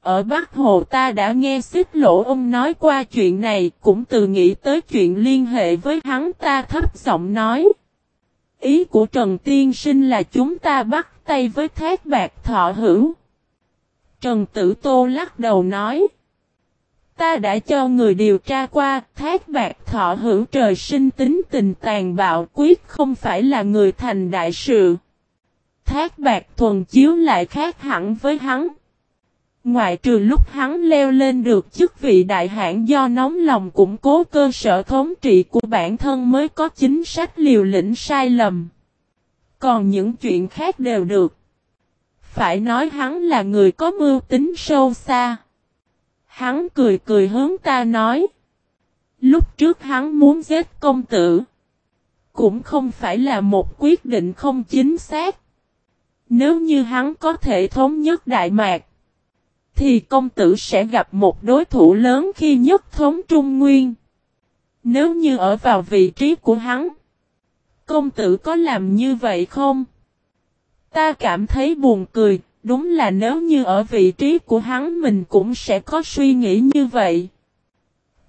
Ở Bắc Hồ ta đã nghe xích lỗ ông nói qua chuyện này, cũng từ nghĩ tới chuyện liên hệ với hắn ta thấp giọng nói. Ý của Trần Tiên Sinh là chúng ta bắt tay với thác bạc thọ hữu. Trần Tử Tô lắc đầu nói. Ta đã cho người điều tra qua, thác bạc thọ hữu trời sinh tính tình tàn bạo quyết không phải là người thành đại sự. Thác bạc thuần chiếu lại khác hẳn với hắn. Ngoại trừ lúc hắn leo lên được chức vị đại hãn do nóng lòng củng cố cơ sở thống trị của bản thân mới có chính sách liều lĩnh sai lầm. Còn những chuyện khác đều được. Phải nói hắn là người có mưu tính sâu xa. Hắn cười cười hướng ta nói. Lúc trước hắn muốn giết công tử. Cũng không phải là một quyết định không chính xác. Nếu như hắn có thể thống nhất Đại Mạc. Thì công tử sẽ gặp một đối thủ lớn khi nhất thống Trung Nguyên. Nếu như ở vào vị trí của hắn. Công tử có làm như vậy không? Ta cảm thấy buồn cười, Đúng là nếu như ở vị trí của hắn mình cũng sẽ có suy nghĩ như vậy.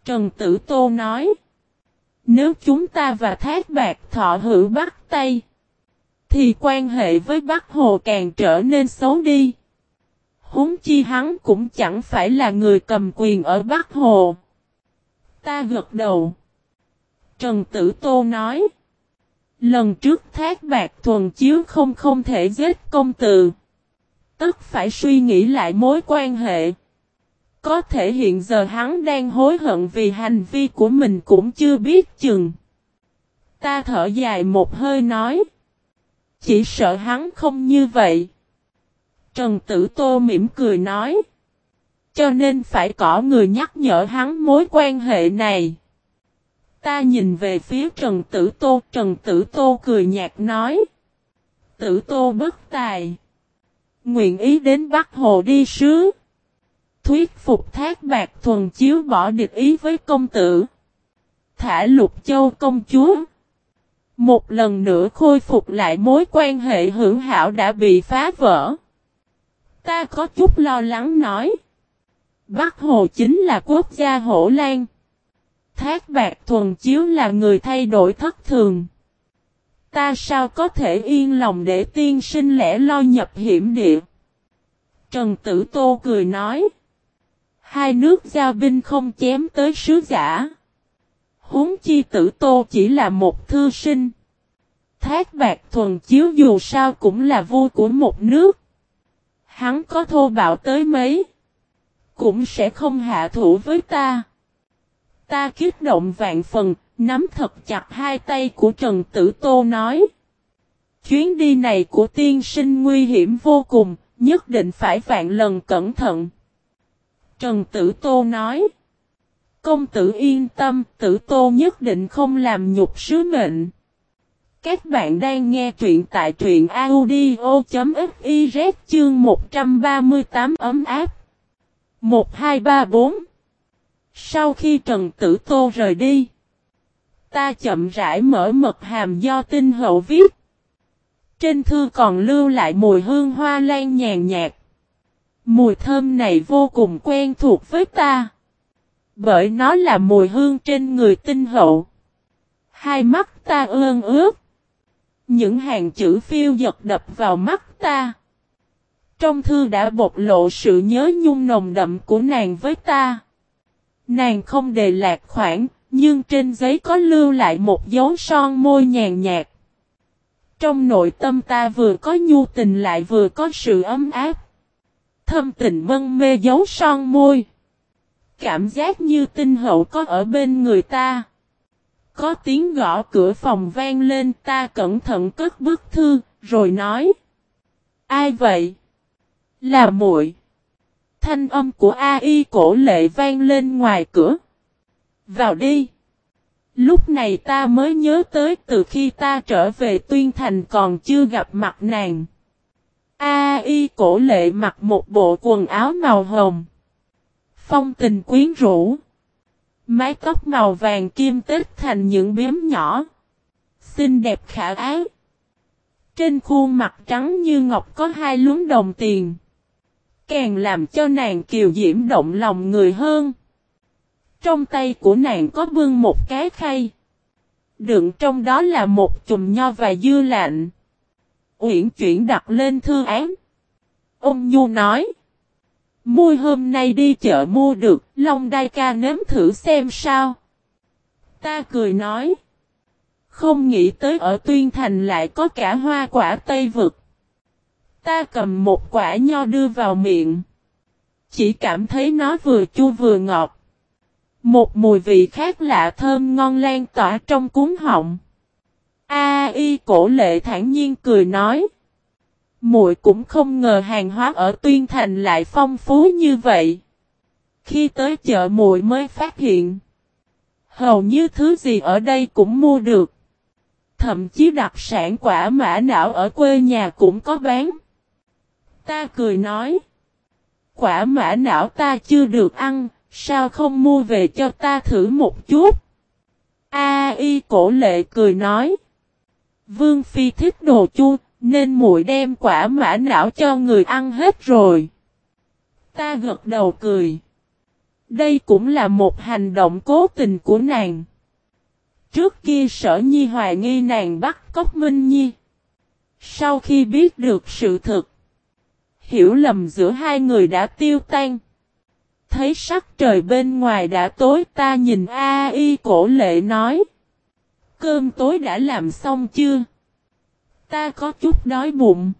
Trần Tử Tô nói. Nếu chúng ta và Thác Bạc Thọ hữu bắt tay. Thì quan hệ với Bắc Hồ càng trở nên xấu đi. Húng chi hắn cũng chẳng phải là người cầm quyền ở Bắc Hồ. Ta gật đầu. Trần Tử Tô nói. Lần trước Thác Bạc Thuần Chiếu không không thể giết công tử tức phải suy nghĩ lại mối quan hệ. Có thể hiện giờ hắn đang hối hận vì hành vi của mình cũng chưa biết chừng. Ta thở dài một hơi nói. Chỉ sợ hắn không như vậy. Trần Tử Tô mỉm cười nói. Cho nên phải có người nhắc nhở hắn mối quan hệ này. Ta nhìn về phía Trần Tử Tô. Trần Tử Tô cười nhạt nói. Tử Tô bất tài. Nguyện ý đến Bắc Hồ đi sứ. Thuyết phục thác bạc thuần chiếu bỏ địch ý với công tử. Thả lục châu công chúa. Một lần nữa khôi phục lại mối quan hệ hữu hảo đã bị phá vỡ. Ta có chút lo lắng nói. Bắc Hồ chính là quốc gia hổ lan. Thác bạc thuần chiếu là người thay đổi thất thường. Ta sao có thể yên lòng để tiên sinh lẻ lo nhập hiểm địa? Trần Tử Tô cười nói. Hai nước giao binh không chém tới sứ giả. Huống chi Tử Tô chỉ là một thư sinh. Thác bạc thuần chiếu dù sao cũng là vua của một nước. Hắn có thô bạo tới mấy. Cũng sẽ không hạ thủ với ta. Ta kích động vạn phần, Nắm thật chặt hai tay của Trần Tử Tô nói. Chuyến đi này của tiên sinh nguy hiểm vô cùng, nhất định phải vạn lần cẩn thận. Trần Tử Tô nói. Công tử yên tâm, Tử Tô nhất định không làm nhục sứ mệnh. Các bạn đang nghe truyện tại truyện audio.fiz chương 138 ấm áp. 1234 Sau khi Trần Tử Tô rời đi, Ta chậm rãi mở mật hàm do tinh hậu viết. Trên thư còn lưu lại mùi hương hoa lan nhàn nhạt. Mùi thơm này vô cùng quen thuộc với ta. Bởi nó là mùi hương trên người tinh hậu. Hai mắt ta ương ướt. Những hàng chữ phiêu giật đập vào mắt ta. Trong thư đã bộc lộ sự nhớ nhung nồng đậm của nàng với ta. Nàng không đề lạc khoảng, nhưng trên giấy có lưu lại một dấu son môi nhàn nhạt. Trong nội tâm ta vừa có nhu tình lại vừa có sự ấm áp. Thâm tình mân mê dấu son môi. Cảm giác như tinh hậu có ở bên người ta. Có tiếng gõ cửa phòng vang lên ta cẩn thận cất bức thư, rồi nói. Ai vậy? Là muội. Thanh âm của A.I. cổ lệ vang lên ngoài cửa. Vào đi. Lúc này ta mới nhớ tới từ khi ta trở về Tuyên Thành còn chưa gặp mặt nàng. A cổ lệ mặc một bộ quần áo màu hồng. Phong tình quyến rũ. Mái tóc màu vàng kim tết thành những biếm nhỏ. Xinh đẹp khả ái. Trên khuôn mặt trắng như ngọc có hai luống đồng tiền. càng làm cho nàng kiều diễm động lòng người hơn. Trong tay của nàng có bưng một cái khay. Đựng trong đó là một chùm nho và dưa lạnh. Uyển chuyển đặt lên thư án. Ông Nhu nói môi hôm nay đi chợ mua được, Long Đai ca nếm thử xem sao. Ta cười nói. Không nghĩ tới ở Tuyên Thành lại có cả hoa quả Tây Vực. Ta cầm một quả nho đưa vào miệng. Chỉ cảm thấy nó vừa chua vừa ngọt. Một mùi vị khác lạ thơm ngon lan tỏa trong cuốn họng. A y cổ lệ thản nhiên cười nói. Muội cũng không ngờ hàng hóa ở Tuyên Thành lại phong phú như vậy. Khi tới chợ muội mới phát hiện. Hầu như thứ gì ở đây cũng mua được. Thậm chí đặc sản quả mã não ở quê nhà cũng có bán. Ta cười nói. Quả mã não ta chưa được ăn, sao không mua về cho ta thử một chút? A y cổ lệ cười nói. Vương Phi thích đồ chua, nên muội đem quả mã não cho người ăn hết rồi. Ta gật đầu cười. Đây cũng là một hành động cố tình của nàng. Trước kia sở nhi hoài nghi nàng bắt cóc Minh Nhi. Sau khi biết được sự thật, hiểu lầm giữa hai người đã tiêu tan. Thấy sắc trời bên ngoài đã tối ta nhìn A y cổ lệ nói. Cơm tối đã làm xong chưa? Ta có chút đói bụng.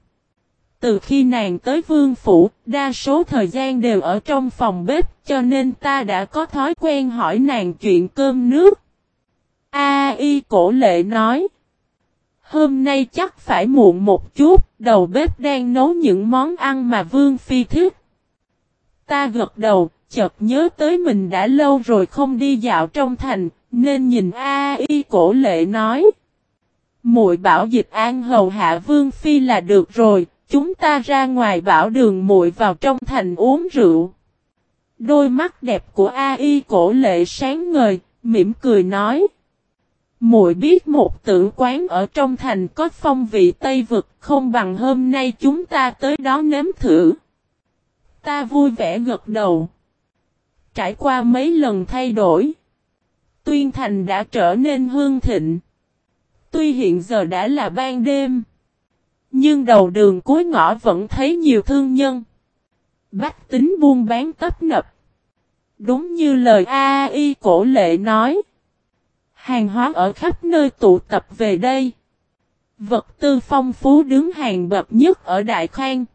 Từ khi nàng tới vương phủ, đa số thời gian đều ở trong phòng bếp, cho nên ta đã có thói quen hỏi nàng chuyện cơm nước. A y cổ lệ nói. Hôm nay chắc phải muộn một chút, đầu bếp đang nấu những món ăn mà Vương Phi thích. Ta gật đầu, chợt nhớ tới mình đã lâu rồi không đi dạo trong thành, nên nhìn A y cổ lệ nói. Muội bảo dịch an hầu hạ Vương Phi là được rồi, chúng ta ra ngoài bảo đường muội vào trong thành uống rượu. Đôi mắt đẹp của A y cổ lệ sáng ngời, mỉm cười nói. Muội biết một tử quán ở trong thành có phong vị Tây Vực không bằng hôm nay chúng ta tới đó nếm thử. Ta vui vẻ gật đầu. Trải qua mấy lần thay đổi. Tuyên thành đã trở nên hương thịnh. Tuy hiện giờ đã là ban đêm. Nhưng đầu đường cuối ngõ vẫn thấy nhiều thương nhân. Bách tính buôn bán tấp nập. Đúng như lời A y cổ lệ nói. Hàng hóa ở khắp nơi tụ tập về đây. Vật tư phong phú đứng hàng bậc nhất ở Đại Khang.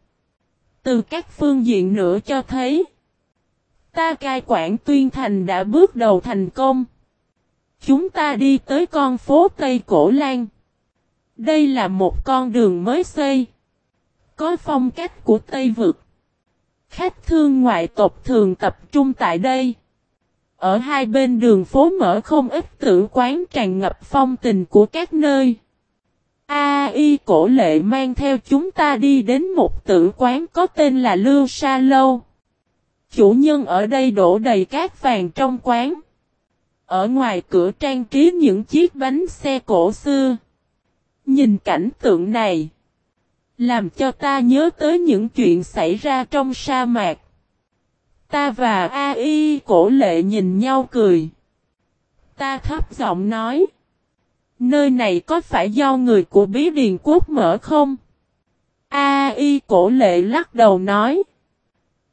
Từ các phương diện nữa cho thấy. Ta cai quản tuyên thành đã bước đầu thành công. Chúng ta đi tới con phố Tây Cổ Lan. Đây là một con đường mới xây. Có phong cách của Tây Vực. Khách thương ngoại tộc thường tập trung tại đây. Ở hai bên đường phố mở không ít tử quán tràn ngập phong tình của các nơi. A y cổ lệ mang theo chúng ta đi đến một tử quán có tên là Lưu Sa Lâu. Chủ nhân ở đây đổ đầy cát vàng trong quán. Ở ngoài cửa trang trí những chiếc bánh xe cổ xưa. Nhìn cảnh tượng này. Làm cho ta nhớ tới những chuyện xảy ra trong sa mạc. Ta và A.I. cổ lệ nhìn nhau cười. Ta thấp giọng nói. Nơi này có phải do người của bí điền quốc mở không? A.I. cổ lệ lắc đầu nói.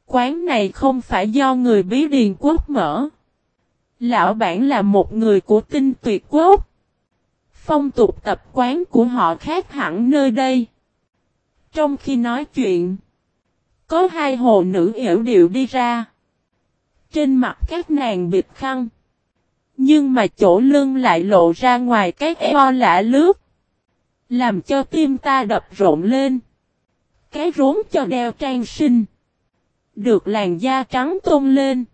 Quán này không phải do người bí điền quốc mở. Lão bản là một người của tinh tuyệt quốc. Phong tục tập quán của họ khác hẳn nơi đây. Trong khi nói chuyện, có hai hồ nữ yểu điệu đi ra. Trên mặt các nàng bịt khăn. Nhưng mà chỗ lưng lại lộ ra ngoài cái eo lạ lướt. Làm cho tim ta đập rộn lên. Cái rốn cho đeo trang sinh. Được làn da trắng tôn lên.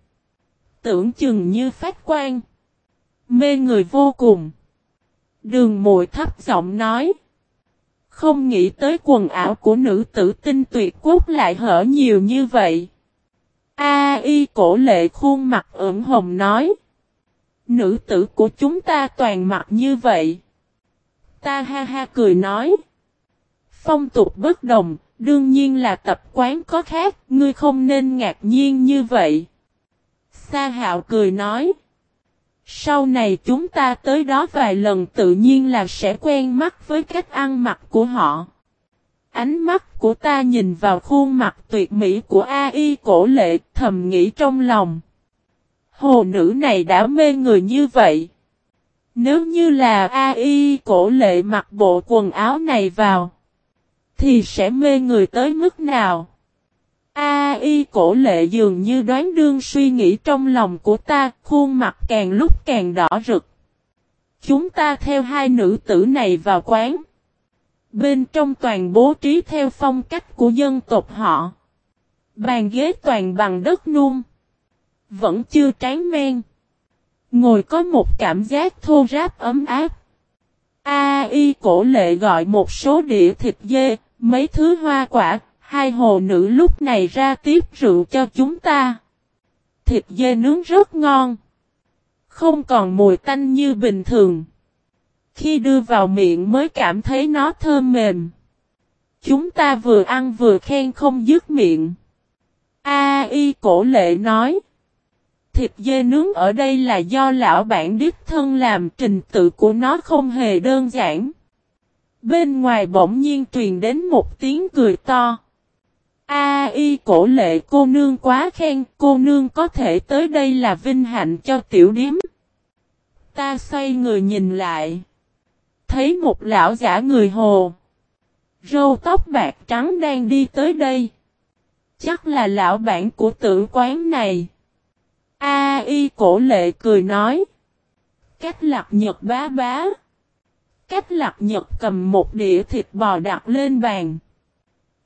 Tưởng chừng như phát quan. Mê người vô cùng. Đường mội thấp giọng nói. Không nghĩ tới quần áo của nữ tử tinh tuyệt quốc lại hở nhiều như vậy. A y cổ lệ khuôn mặt ửng hồng nói. Nữ tử của chúng ta toàn mặt như vậy. Ta ha ha cười nói. Phong tục bất đồng, Đương nhiên là tập quán có khác, ngươi không nên ngạc nhiên như vậy. Sa hạo cười nói. Sau này chúng ta tới đó vài lần tự nhiên là sẽ quen mắt với cách ăn mặc của họ. Ánh mắt của ta nhìn vào khuôn mặt tuyệt mỹ của A.I. cổ lệ thầm nghĩ trong lòng. Hồ nữ này đã mê người như vậy. Nếu như là A.I. cổ lệ mặc bộ quần áo này vào. Thì sẽ mê người tới mức nào? A.I. cổ lệ dường như đoán đương suy nghĩ trong lòng của ta, khuôn mặt càng lúc càng đỏ rực. Chúng ta theo hai nữ tử này vào quán. Bên trong toàn bố trí theo phong cách của dân tộc họ. Bàn ghế toàn bằng đất nung. Vẫn chưa tráng men. Ngồi có một cảm giác thô ráp ấm áp. A.I. cổ lệ gọi một số đĩa thịt dê, mấy thứ hoa quả, hai hồ nữ lúc này ra tiếp rượu cho chúng ta. Thịt dê nướng rất ngon. Không còn mùi tanh như bình thường. Khi đưa vào miệng mới cảm thấy nó thơm mềm. Chúng ta vừa ăn vừa khen không dứt miệng. A y cổ lệ nói. Thịt dê nướng ở đây là do lão bản đích thân làm, trình tự của nó không hề đơn giản. Bên ngoài bỗng nhiên truyền đến một tiếng cười to. A y cổ lệ cô nương quá khen, cô nương có thể tới đây là vinh hạnh cho tiểu điếm. Ta xoay người nhìn lại. Thấy một lão giả người hồ. Râu tóc bạc trắng đang đi tới đây. Chắc là lão bản của tử quán này. A y cổ lệ cười nói. Cách lạc nhật bá bá. Cách lạc nhật cầm một đĩa thịt bò đặt lên bàn.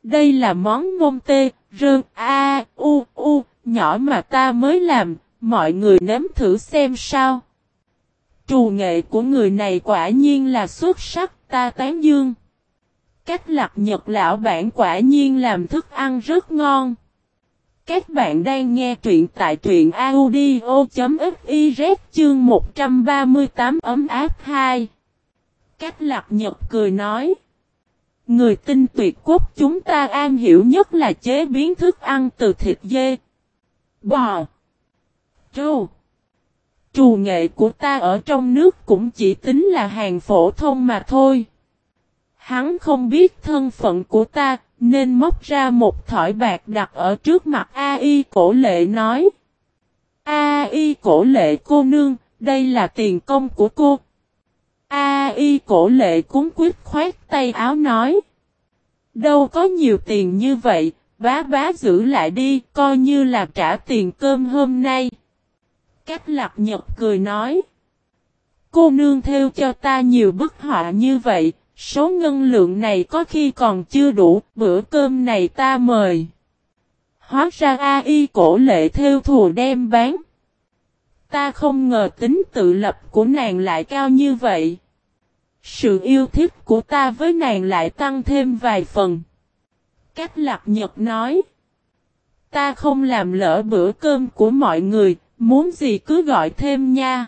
Đây là món mông tê, rơn, a, u, u, nhỏ mà ta mới làm, mọi người nếm thử xem sao. Trù nghệ của người này quả nhiên là xuất sắc, ta tán dương. Cách lạc nhật lão bản quả nhiên làm thức ăn rất ngon. Các bạn đang nghe truyện tại truyện audio.fiz chương 138 ấm áp 2. Cách lạc nhật cười nói. Người tinh tuyệt quốc chúng ta an hiểu nhất là chế biến thức ăn từ thịt dê, bò, trâu. Trù nghệ của ta ở trong nước cũng chỉ tính là hàng phổ thông mà thôi. Hắn không biết thân phận của ta, nên móc ra một thỏi bạc đặt ở trước mặt A.I. cổ lệ nói. A.I. cổ lệ cô nương, đây là tiền công của cô. A y cổ lệ cúng quyết khoát tay áo nói. Đâu có nhiều tiền như vậy, bá bá giữ lại đi, coi như là trả tiền cơm hôm nay. Cách lạc nhật cười nói. Cô nương theo cho ta nhiều bức họa như vậy, số ngân lượng này có khi còn chưa đủ, bữa cơm này ta mời. Hóa ra A y cổ lệ theo thù đem bán. Ta không ngờ tính tự lập của nàng lại cao như vậy. Sự yêu thích của ta với nàng lại tăng thêm vài phần. Cách lạc nhật nói. Ta không làm lỡ bữa cơm của mọi người, muốn gì cứ gọi thêm nha.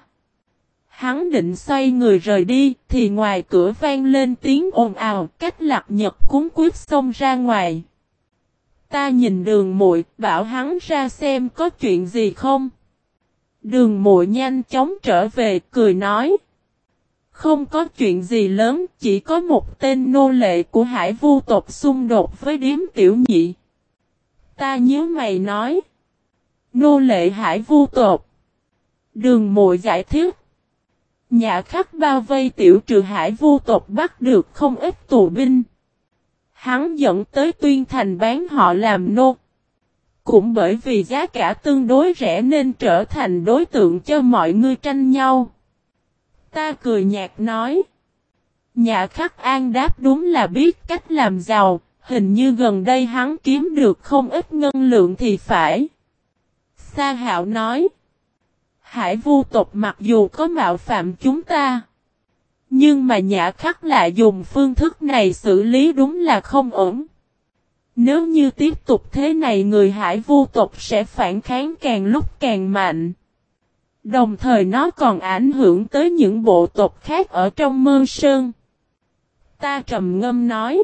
Hắn định xoay người rời đi, thì ngoài cửa vang lên tiếng ồn ào, cách lạc nhật cúng quyết xông ra ngoài. Ta nhìn đường muội bảo hắn ra xem có chuyện gì không. Đường muội nhanh chóng trở về, cười nói. Không có chuyện gì lớn, chỉ có một tên nô lệ của hải vu tộc xung đột với điếm tiểu nhị. Ta nhớ mày nói. Nô lệ hải vu tộc. Đường mội giải thích. Nhà khắc bao vây tiểu trừ hải vu tộc bắt được không ít tù binh. Hắn dẫn tới tuyên thành bán họ làm nô. Cũng bởi vì giá cả tương đối rẻ nên trở thành đối tượng cho mọi người tranh nhau. Ta cười nhạt nói. Nhà khắc an đáp đúng là biết cách làm giàu, hình như gần đây hắn kiếm được không ít ngân lượng thì phải. Sa hạo nói. Hải vu tộc mặc dù có mạo phạm chúng ta. Nhưng mà nhã khắc lại dùng phương thức này xử lý đúng là không ổn. Nếu như tiếp tục thế này người hải vu tộc sẽ phản kháng càng lúc càng mạnh. Đồng thời nó còn ảnh hưởng tới những bộ tộc khác ở trong mơ sơn. Ta trầm ngâm nói.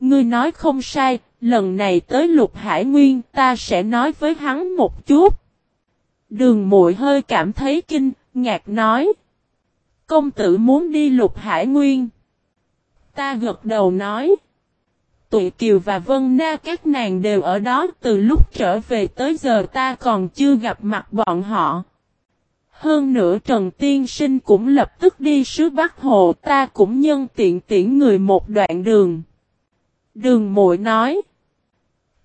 Ngươi nói không sai, lần này tới lục hải nguyên ta sẽ nói với hắn một chút. Đường muội hơi cảm thấy kinh, ngạc nói. Công tử muốn đi lục hải nguyên. Ta gật đầu nói. Tụi Kiều và Vân Na, các nàng đều ở đó, từ lúc trở về tới giờ ta còn chưa gặp mặt bọn họ. Hơn nữa Trần Tiên Sinh cũng lập tức đi sứ Bắc Hồ, ta cũng nhân tiện tiễn người một đoạn đường. Đường muội nói.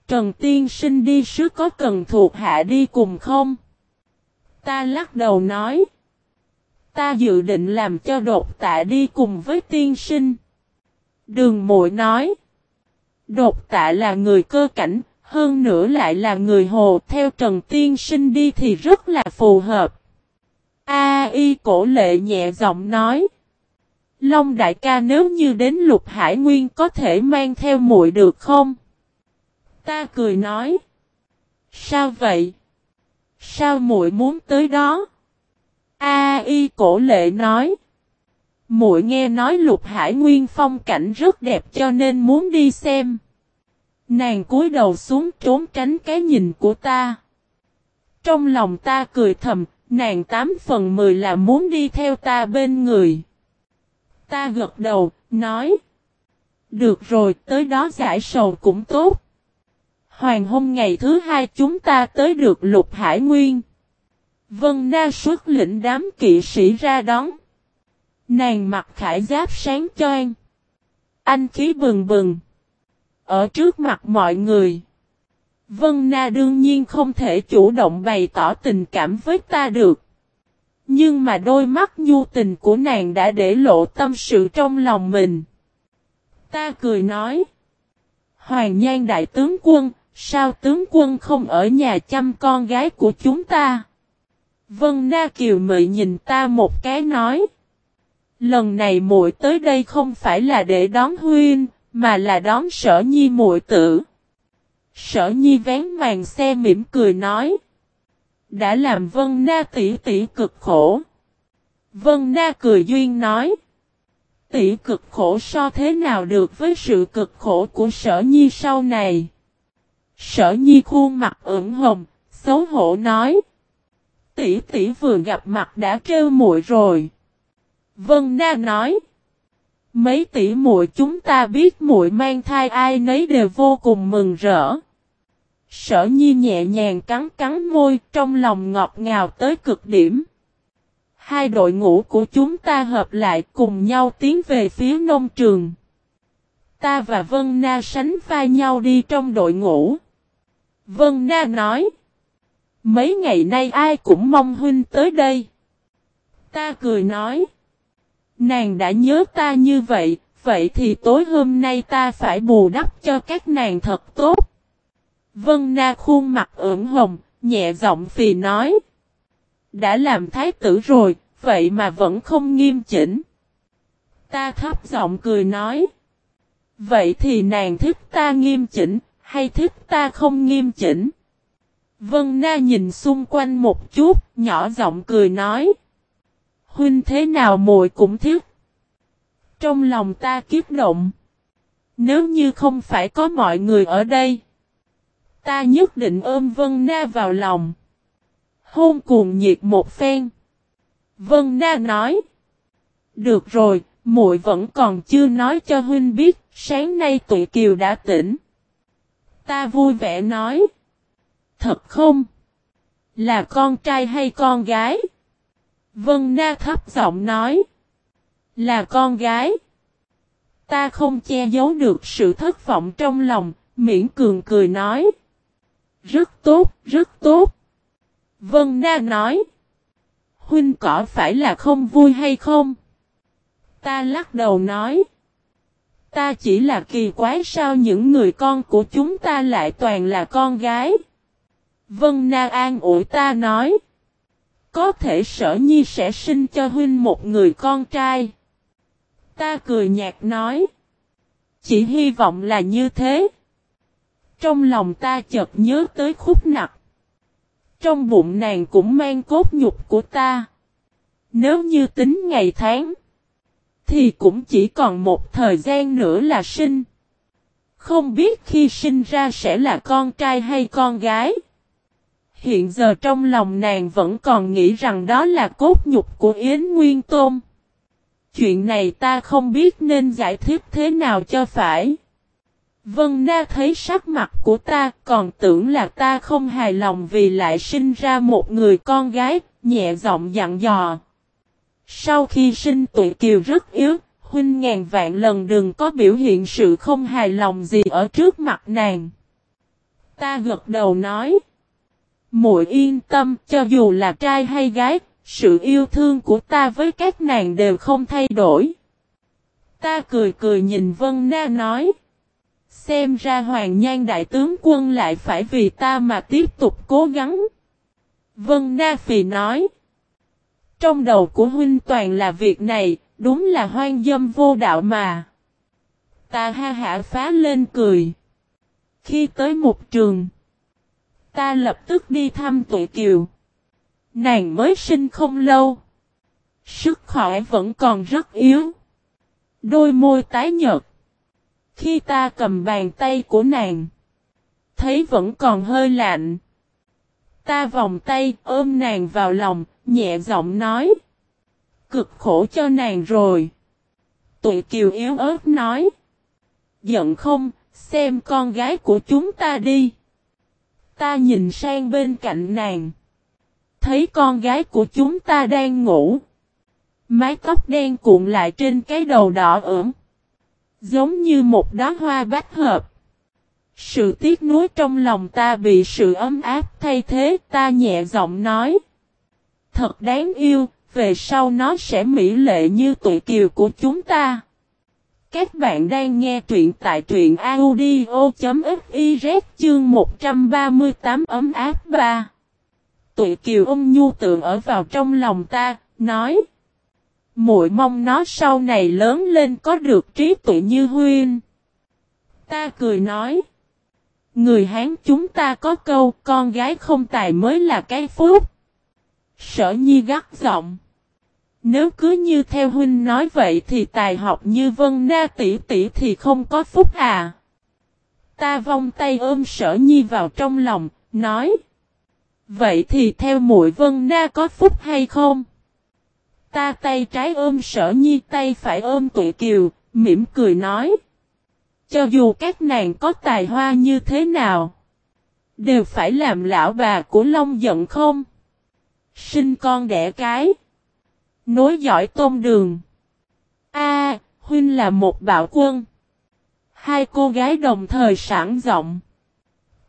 Trần Tiên Sinh đi sứ có cần thuộc hạ đi cùng không? Ta lắc đầu nói. Ta dự định làm cho đột tạ đi cùng với tiên sinh. Đường muội nói. Đột tạ là người cơ cảnh, hơn nữa lại là người hồ theo Trần Tiên Sinh đi thì rất là phù hợp. A y cổ lệ nhẹ giọng nói. Long đại ca nếu như đến lục hải nguyên có thể mang theo muội được không? Ta cười nói. Sao vậy? Sao muội muốn tới đó? A y cổ lệ nói. Muội nghe nói lục hải nguyên phong cảnh rất đẹp cho nên muốn đi xem. Nàng cúi đầu xuống trốn tránh cái nhìn của ta. Trong lòng ta cười thầm, nàng tám phần mười là muốn đi theo ta bên người. Ta gật đầu, nói. Được rồi, tới đó giải sầu cũng tốt. Hoàng hôn ngày thứ hai chúng ta tới được lục hải nguyên. Vân Na xuất lĩnh đám kỵ sĩ ra đón. Nàng mặc khải giáp sáng choang. Anh khí bừng bừng. Ở trước mặt mọi người. Vân Na đương nhiên không thể chủ động bày tỏ tình cảm với ta được. Nhưng mà đôi mắt nhu tình của nàng đã để lộ tâm sự trong lòng mình. Ta cười nói. Hoàng Nhan đại tướng quân, sao tướng quân không ở nhà chăm con gái của chúng ta? Vân Na Kiều Mị nhìn ta một cái nói. Lần này muội tới đây không phải là để đón huyên, mà là đón sở nhi muội tử. Sở nhi vén màn xe mỉm cười nói. Đã làm Vân Na tỷ tỷ cực khổ. Vân Na cười duyên nói. Tỷ cực khổ so thế nào được với sự cực khổ của sở nhi sau này. Sở nhi khuôn mặt ửng hồng, xấu hổ nói tỷ tỷ vừa gặp mặt đã trêu muội rồi. Vân Na nói. Mấy tỷ muội chúng ta biết muội mang thai ai nấy đều vô cùng mừng rỡ. Sở Nhi nhẹ nhàng cắn cắn môi, trong lòng ngọt ngào tới cực điểm. Hai đội ngũ của chúng ta hợp lại cùng nhau tiến về phía nông trường. Ta và Vân Na sánh vai nhau đi trong đội ngũ. Vân Na nói. Mấy ngày nay ai cũng mong huynh tới đây. Ta cười nói. Nàng đã nhớ ta như vậy, vậy thì tối hôm nay ta phải bù đắp cho các nàng thật tốt. Vân Na khuôn mặt ửng hồng, nhẹ giọng phì nói. Đã làm thái tử rồi, vậy mà vẫn không nghiêm chỉnh. Ta thấp giọng cười nói. Vậy thì nàng thích ta nghiêm chỉnh, hay thích ta không nghiêm chỉnh? Vân Na nhìn xung quanh một chút, nhỏ giọng cười nói. Huynh thế nào muội cũng thiết Trong lòng ta kiếp động. Nếu như không phải có mọi người ở đây. Ta nhất định ôm Vân Na vào lòng. Hôn cuồng nhiệt một phen. Vân Na nói. Được rồi, muội vẫn còn chưa nói cho huynh biết, sáng nay tụi kiều đã tỉnh. Ta vui vẻ nói. Thật không? Là con trai hay con gái? Vân Na thấp giọng nói. Là con gái. Ta không che giấu được sự thất vọng trong lòng, miễn cường cười nói. Rất tốt, rất tốt. Vân Na nói. Huynh cỏ phải là không vui hay không? Ta lắc đầu nói. Ta chỉ là kỳ quái sao những người con của chúng ta lại toàn là con gái. Vân Na an ủi ta nói. Có thể sở nhi sẽ sinh cho huynh một người con trai. Ta cười nhạt nói. Chỉ hy vọng là như thế. Trong lòng ta chợt nhớ tới khúc nặc. Trong bụng nàng cũng mang cốt nhục của ta. Nếu như tính ngày tháng. Thì cũng chỉ còn một thời gian nữa là sinh. Không biết khi sinh ra sẽ là con trai hay con gái. Hiện giờ trong lòng nàng vẫn còn nghĩ rằng đó là cốt nhục của Yến Nguyên Tôn. Chuyện này ta không biết nên giải thích thế nào cho phải. Vân Na thấy sắc mặt của ta còn tưởng là ta không hài lòng vì lại sinh ra một người con gái, nhẹ giọng dặn dò. Sau khi sinh tuổi kiều rất yếu, huynh ngàn vạn lần đừng có biểu hiện sự không hài lòng gì ở trước mặt nàng. Ta gật đầu nói muội yên tâm cho dù là trai hay gái, sự yêu thương của ta với các nàng đều không thay đổi. Ta cười cười nhìn Vân Na nói. Xem ra Hoàng Nhan Đại tướng quân lại phải vì ta mà tiếp tục cố gắng. Vân Na Phì nói. Trong đầu của huynh toàn là việc này, đúng là hoang dâm vô đạo mà. Ta ha hạ phá lên cười. Khi tới một trường, ta lập tức đi thăm tụi kiều. Nàng mới sinh không lâu. Sức khỏe vẫn còn rất yếu. Đôi môi tái nhợt. Khi ta cầm bàn tay của nàng. Thấy vẫn còn hơi lạnh. Ta vòng tay ôm nàng vào lòng, nhẹ giọng nói. Cực khổ cho nàng rồi. Tụi kiều yếu ớt nói. Giận không, xem con gái của chúng ta đi. Ta nhìn sang bên cạnh nàng. Thấy con gái của chúng ta đang ngủ. Mái tóc đen cuộn lại trên cái đầu đỏ ửng. Giống như một đóa hoa bách hợp. Sự tiếc nuối trong lòng ta bị sự ấm áp thay thế ta nhẹ giọng nói. Thật đáng yêu, về sau nó sẽ mỹ lệ như tụi kiều của chúng ta. Các bạn đang nghe truyện tại truyện audio.fiz chương 138 ấm áp 3. Tụi kiều ông nhu tượng ở vào trong lòng ta, nói. muội mong nó sau này lớn lên có được trí tuệ như huyên. Ta cười nói. Người Hán chúng ta có câu con gái không tài mới là cái phúc. Sở nhi gắt giọng. Nếu cứ như theo huynh nói vậy thì tài học như vân na tỷ tỷ thì không có phúc à. Ta vong tay ôm sở nhi vào trong lòng, nói. Vậy thì theo muội vân na có phúc hay không? Ta tay trái ôm sở nhi tay phải ôm tụi kiều, mỉm cười nói. Cho dù các nàng có tài hoa như thế nào, đều phải làm lão bà của Long giận không? Sinh con đẻ cái. Nối giỏi tôm đường. A, huynh là một bạo quân. Hai cô gái đồng thời sẵn giọng.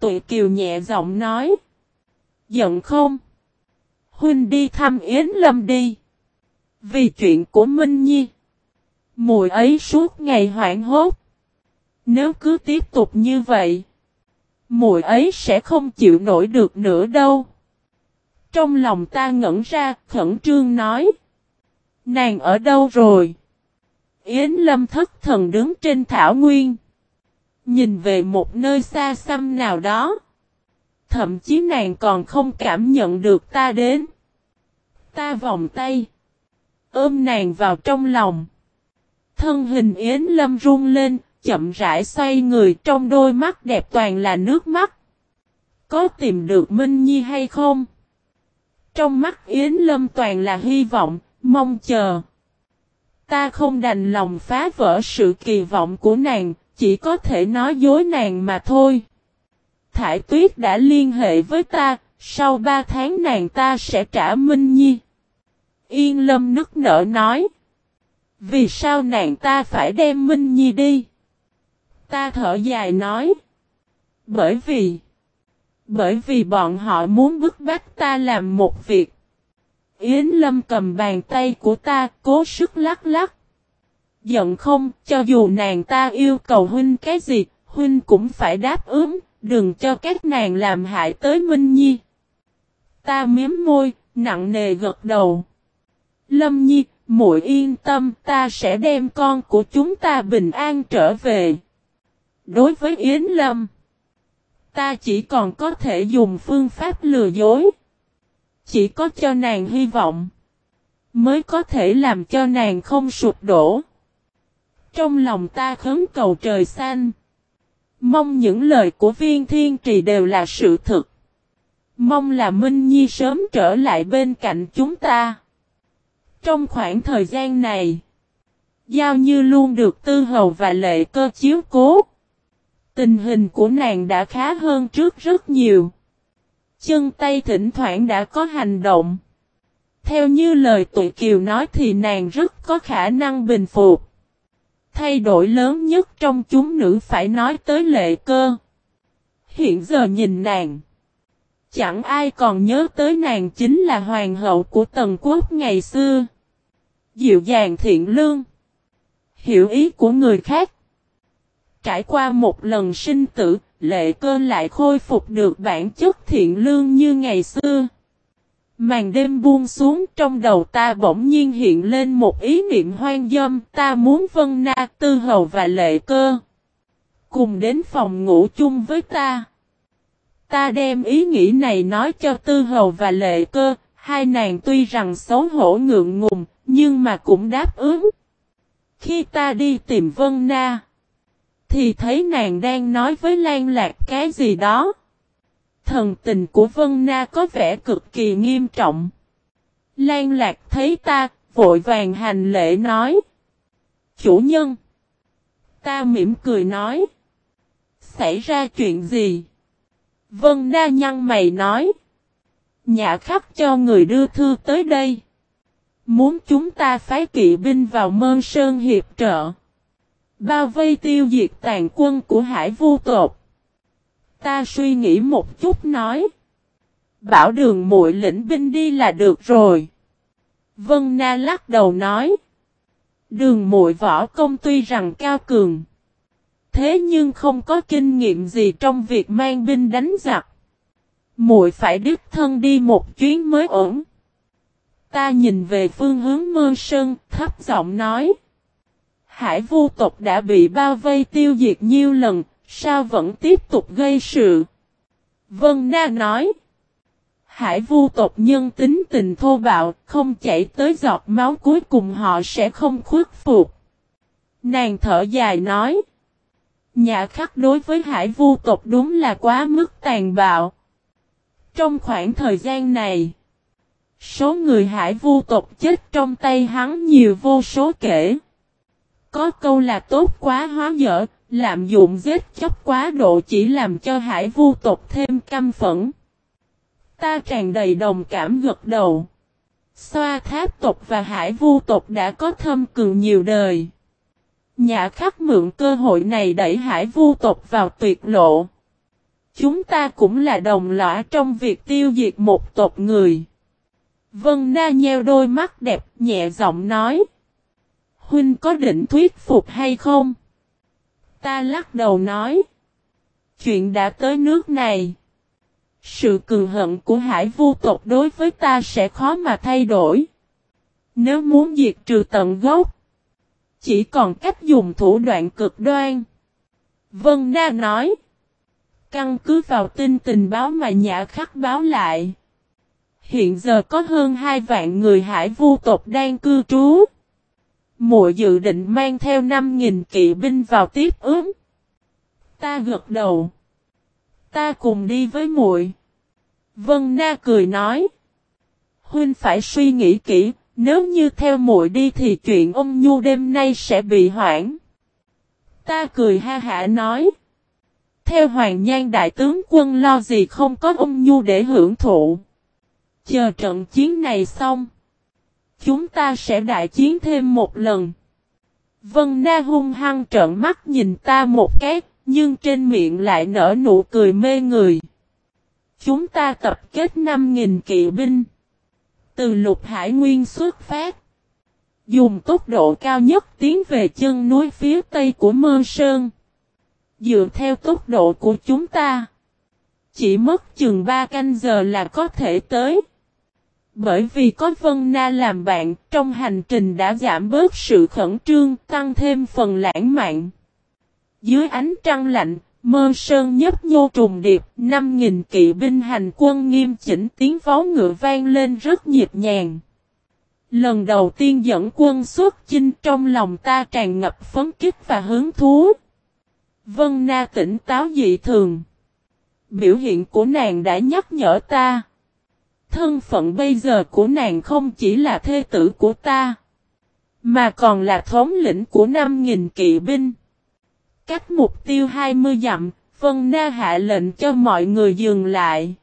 Tụi kiều nhẹ giọng nói. Giận không? Huynh đi thăm Yến Lâm đi. Vì chuyện của Minh Nhi. Mùi ấy suốt ngày hoảng hốt. Nếu cứ tiếp tục như vậy. Mùi ấy sẽ không chịu nổi được nữa đâu. Trong lòng ta ngẩn ra, khẩn trương nói. Nàng ở đâu rồi? Yến Lâm thất thần đứng trên thảo nguyên. Nhìn về một nơi xa xăm nào đó. Thậm chí nàng còn không cảm nhận được ta đến. Ta vòng tay. Ôm nàng vào trong lòng. Thân hình Yến Lâm run lên, chậm rãi xoay người trong đôi mắt đẹp toàn là nước mắt. Có tìm được Minh Nhi hay không? Trong mắt Yến Lâm toàn là hy vọng, mong chờ. Ta không đành lòng phá vỡ sự kỳ vọng của nàng, chỉ có thể nói dối nàng mà thôi. Thải Tuyết đã liên hệ với ta, sau ba tháng nàng ta sẽ trả Minh Nhi. Yên Lâm nức nở nói. Vì sao nàng ta phải đem Minh Nhi đi? Ta thở dài nói. Bởi vì. Bởi vì bọn họ muốn bức bách ta làm một việc. Yến Lâm cầm bàn tay của ta cố sức lắc lắc. Giận không, cho dù nàng ta yêu cầu huynh cái gì, huynh cũng phải đáp ứng, đừng cho các nàng làm hại tới Minh Nhi. Ta miếm môi, nặng nề gật đầu. Lâm Nhi, muội yên tâm, ta sẽ đem con của chúng ta bình an trở về. Đối với Yến Lâm, ta chỉ còn có thể dùng phương pháp lừa dối. Chỉ có cho nàng hy vọng, mới có thể làm cho nàng không sụp đổ. Trong lòng ta khấn cầu trời xanh. Mong những lời của viên thiên trì đều là sự thực. Mong là Minh Nhi sớm trở lại bên cạnh chúng ta. Trong khoảng thời gian này, Giao Như luôn được Tư Hầu và Lệ Cơ chiếu cố. Tình hình của nàng đã khá hơn trước rất nhiều. Chân tay thỉnh thoảng đã có hành động. Theo như lời tụi Kiều nói thì nàng rất có khả năng bình phục. Thay đổi lớn nhất trong chúng nữ phải nói tới lệ cơ. Hiện giờ nhìn nàng. Chẳng ai còn nhớ tới nàng chính là hoàng hậu của tần quốc ngày xưa. Dịu dàng thiện lương. Hiểu ý của người khác. Trải qua một lần sinh tử, lệ cơ lại khôi phục được bản chất thiện lương như ngày xưa. Màn đêm buông xuống trong đầu ta bỗng nhiên hiện lên một ý niệm hoang dâm ta muốn vân na tư hầu và lệ cơ. Cùng đến phòng ngủ chung với ta. Ta đem ý nghĩ này nói cho tư hầu và lệ cơ, hai nàng tuy rằng xấu hổ ngượng ngùng, nhưng mà cũng đáp ứng. Khi ta đi tìm Vân Na, thì thấy nàng đang nói với Lan Lạc cái gì đó. Thần tình của Vân Na có vẻ cực kỳ nghiêm trọng. Lan Lạc thấy ta, vội vàng hành lễ nói. Chủ nhân. Ta mỉm cười nói. Xảy ra chuyện gì? Vân Na nhăn mày nói. Nhã khắc cho người đưa thư tới đây. Muốn chúng ta phái kỵ binh vào mơn sơn hiệp trợ. Bao vây tiêu diệt tàn quân của hải vu tột. Ta suy nghĩ một chút nói. Bảo đường muội lĩnh binh đi là được rồi. Vân Na lắc đầu nói. Đường muội võ công tuy rằng cao cường. Thế nhưng không có kinh nghiệm gì trong việc mang binh đánh giặc. Muội phải đích thân đi một chuyến mới ổn. Ta nhìn về phương hướng mơ sơn, thấp giọng nói. Hải vu tộc đã bị bao vây tiêu diệt nhiều lần, sao vẫn tiếp tục gây sự? Vân Na nói. Hải vu tộc nhân tính tình thô bạo, không chảy tới giọt máu cuối cùng họ sẽ không khuất phục. Nàng thở dài nói. Nhà khắc đối với hải vu tộc đúng là quá mức tàn bạo. Trong khoảng thời gian này, số người hải vu tộc chết trong tay hắn nhiều vô số kể. Có câu là tốt quá hóa dở, lạm dụng giết chóc quá độ chỉ làm cho hải vu tộc thêm căm phẫn. Ta tràn đầy đồng cảm gật đầu. Xoa tháp tộc và hải vu tộc đã có thâm cường nhiều đời. Nhà khắc mượn cơ hội này đẩy hải vu tộc vào tuyệt lộ. Chúng ta cũng là đồng lõa trong việc tiêu diệt một tộc người. Vân Na nheo đôi mắt đẹp nhẹ giọng nói. Huynh có định thuyết phục hay không? Ta lắc đầu nói. Chuyện đã tới nước này. Sự cường hận của hải vu tộc đối với ta sẽ khó mà thay đổi. Nếu muốn diệt trừ tận gốc. Chỉ còn cách dùng thủ đoạn cực đoan. Vân Na nói. Căn cứ vào tin tình báo mà nhã khắc báo lại. Hiện giờ có hơn hai vạn người hải vu tộc đang cư trú. Mộ dự định mang theo 5.000 kỵ binh vào tiếp ứng. Ta gật đầu. Ta cùng đi với muội. Vân Na cười nói. Huynh phải suy nghĩ kỹ, nếu như theo muội đi thì chuyện ông Nhu đêm nay sẽ bị hoãn. Ta cười ha hả nói. Theo Hoàng Nhan Đại tướng quân lo gì không có ông Nhu để hưởng thụ. Chờ trận chiến này xong. Chúng ta sẽ đại chiến thêm một lần. Vân Na hung hăng trợn mắt nhìn ta một cái, nhưng trên miệng lại nở nụ cười mê người. Chúng ta tập kết 5.000 kỵ binh. Từ lục hải nguyên xuất phát. Dùng tốc độ cao nhất tiến về chân núi phía tây của Mơ Sơn. Dựa theo tốc độ của chúng ta. Chỉ mất chừng 3 canh giờ là có thể tới. Bởi vì có Vân Na làm bạn, trong hành trình đã giảm bớt sự khẩn trương, tăng thêm phần lãng mạn. Dưới ánh trăng lạnh, mơ sơn nhấp nhô trùng điệp, 5.000 kỵ binh hành quân nghiêm chỉnh tiếng vó ngựa vang lên rất nhịp nhàng. Lần đầu tiên dẫn quân xuất chinh trong lòng ta tràn ngập phấn kích và hứng thú. Vân Na tỉnh táo dị thường. Biểu hiện của nàng đã nhắc nhở ta. Thân phận bây giờ của nàng không chỉ là thê tử của ta. Mà còn là thống lĩnh của 5.000 kỵ binh. Cách mục tiêu 20 dặm, Vân Na hạ lệnh cho mọi người dừng lại.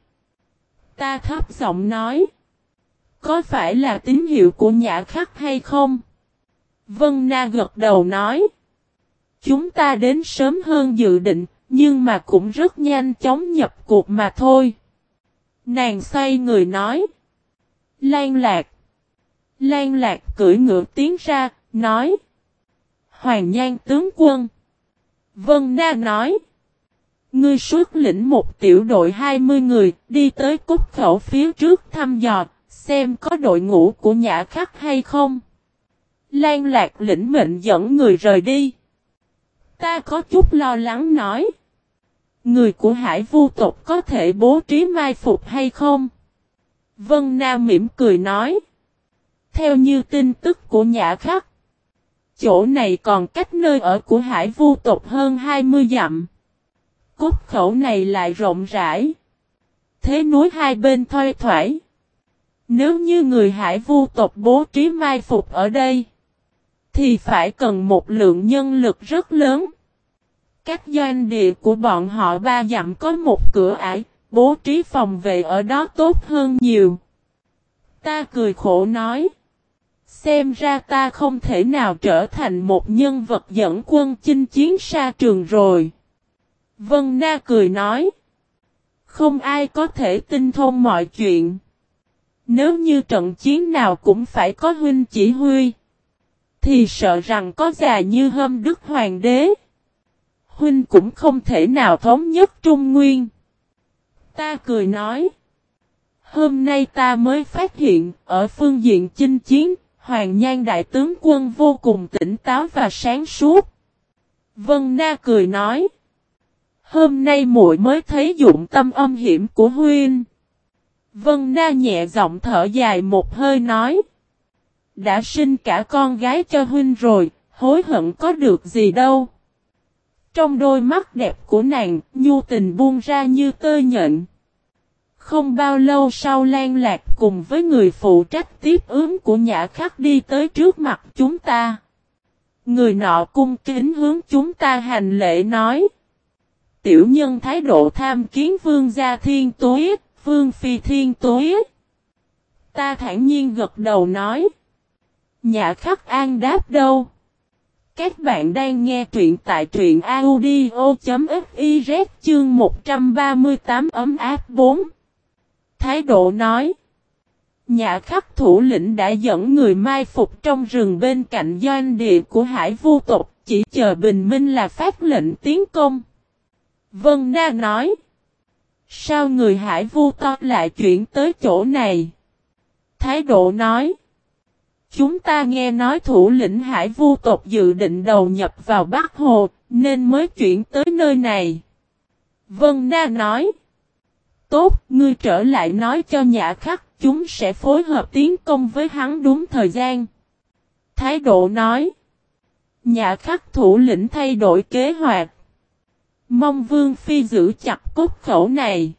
Ta thấp giọng nói. Có phải là tín hiệu của nhã khắc hay không? Vân Na gật đầu nói. Chúng ta đến sớm hơn dự định, nhưng mà cũng rất nhanh chóng nhập cuộc mà thôi. Nàng xoay người nói. Lan lạc. Lan lạc cưỡi ngựa tiến ra, nói. Hoàng nhan tướng quân. Vân Na nói. Ngươi xuất lĩnh một tiểu đội 20 người, đi tới cúc khẩu phía trước thăm dò, xem có đội ngũ của nhã khắc hay không. Lan lạc lĩnh mệnh dẫn người rời đi. Ta có chút lo lắng nói. Người của hải vu tộc có thể bố trí mai phục hay không? Vân Nam mỉm cười nói. Theo như tin tức của Nhã Khắc. Chỗ này còn cách nơi ở của hải vu tộc hơn 20 dặm. Cốt khẩu này lại rộng rãi. Thế núi hai bên thoai thoải. Nếu như người hải vu tộc bố trí mai phục ở đây. Thì phải cần một lượng nhân lực rất lớn. Các doanh địa của bọn họ ba dặm có một cửa ải, bố trí phòng vệ ở đó tốt hơn nhiều. Ta cười khổ nói. Xem ra ta không thể nào trở thành một nhân vật dẫn quân chinh chiến xa trường rồi. Vân Na cười nói. Không ai có thể tinh thông mọi chuyện. Nếu như trận chiến nào cũng phải có huynh chỉ huy. Thì sợ rằng có già như hâm đức hoàng đế. Huynh cũng không thể nào thống nhất Trung Nguyên. Ta cười nói. Hôm nay ta mới phát hiện, ở phương diện chinh chiến, Hoàng Nhan Đại tướng quân vô cùng tỉnh táo và sáng suốt. Vân Na cười nói. Hôm nay muội mới thấy dụng tâm âm hiểm của Huynh. Vân Na nhẹ giọng thở dài một hơi nói. Đã sinh cả con gái cho Huynh rồi, hối hận có được gì đâu. Trong đôi mắt đẹp của nàng, nhu tình buông ra như tơ nhện. Không bao lâu sau Lan Lạc cùng với người phụ trách tiếp ứng của Nhã Khắc đi tới trước mặt chúng ta. Người nọ cung kính hướng chúng ta hành lễ nói. Tiểu nhân thái độ tham kiến vương gia thiên tối, vương phi thiên tối. Ta thản nhiên gật đầu nói. Nhã Khắc an đáp đâu? Các bạn đang nghe truyện tại truyện audio.fiz chương 138 ấm áp 4. Thái độ nói. Nhà khắc thủ lĩnh đã dẫn người mai phục trong rừng bên cạnh doanh địa của hải vu tộc, chỉ chờ bình minh là phát lệnh tiến công. Vân Na nói. Sao người hải vu to lại chuyển tới chỗ này? Thái độ nói. Chúng ta nghe nói thủ lĩnh hải vu tộc dự định đầu nhập vào Bắc Hồ, nên mới chuyển tới nơi này. Vân Na nói. Tốt, ngươi trở lại nói cho nhã khắc, chúng sẽ phối hợp tiến công với hắn đúng thời gian. Thái độ nói. Nhã khắc thủ lĩnh thay đổi kế hoạch. Mong Vương Phi giữ chặt cốt khẩu này.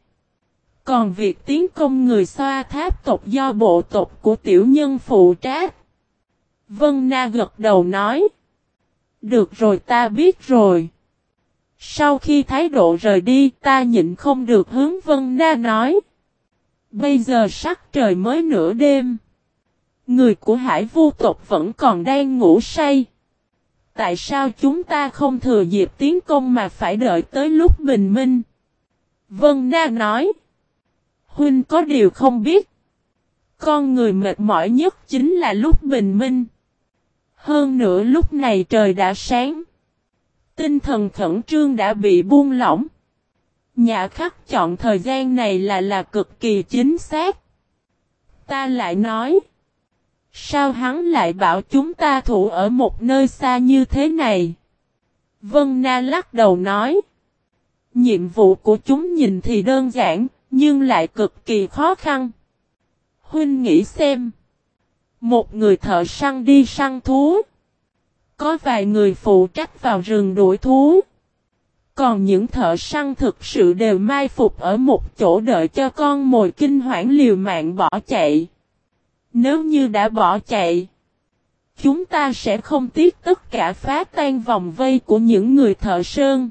Còn việc tiến công người xoa tháp tộc do bộ tộc của tiểu nhân phụ trách. Vân Na gật đầu nói. Được rồi, ta biết rồi. Sau khi thái độ rời đi, ta nhịn không được hướng Vân Na nói. Bây giờ sắc trời mới nửa đêm. Người của hải vu tộc vẫn còn đang ngủ say. Tại sao chúng ta không thừa dịp tiến công mà phải đợi tới lúc bình minh? Vân Na nói. Huynh có điều không biết. Con người mệt mỏi nhất chính là lúc bình minh. Hơn nữa lúc này trời đã sáng. Tinh thần khẩn trương đã bị buông lỏng. Nhà khắc chọn thời gian này là là cực kỳ chính xác. Ta lại nói. Sao hắn lại bảo chúng ta thủ ở một nơi xa như thế này? Vân Na lắc đầu nói. Nhiệm vụ của chúng nhìn thì đơn giản, nhưng lại cực kỳ khó khăn. Huynh nghĩ xem. Một người thợ săn đi săn thú. Có vài người phụ trách vào rừng đuổi thú. Còn những thợ săn thực sự đều mai phục ở một chỗ đợi cho con mồi kinh hoảng liều mạng bỏ chạy. Nếu như đã bỏ chạy, chúng ta sẽ không tiếc tất cả phá tan vòng vây của những người thợ sơn.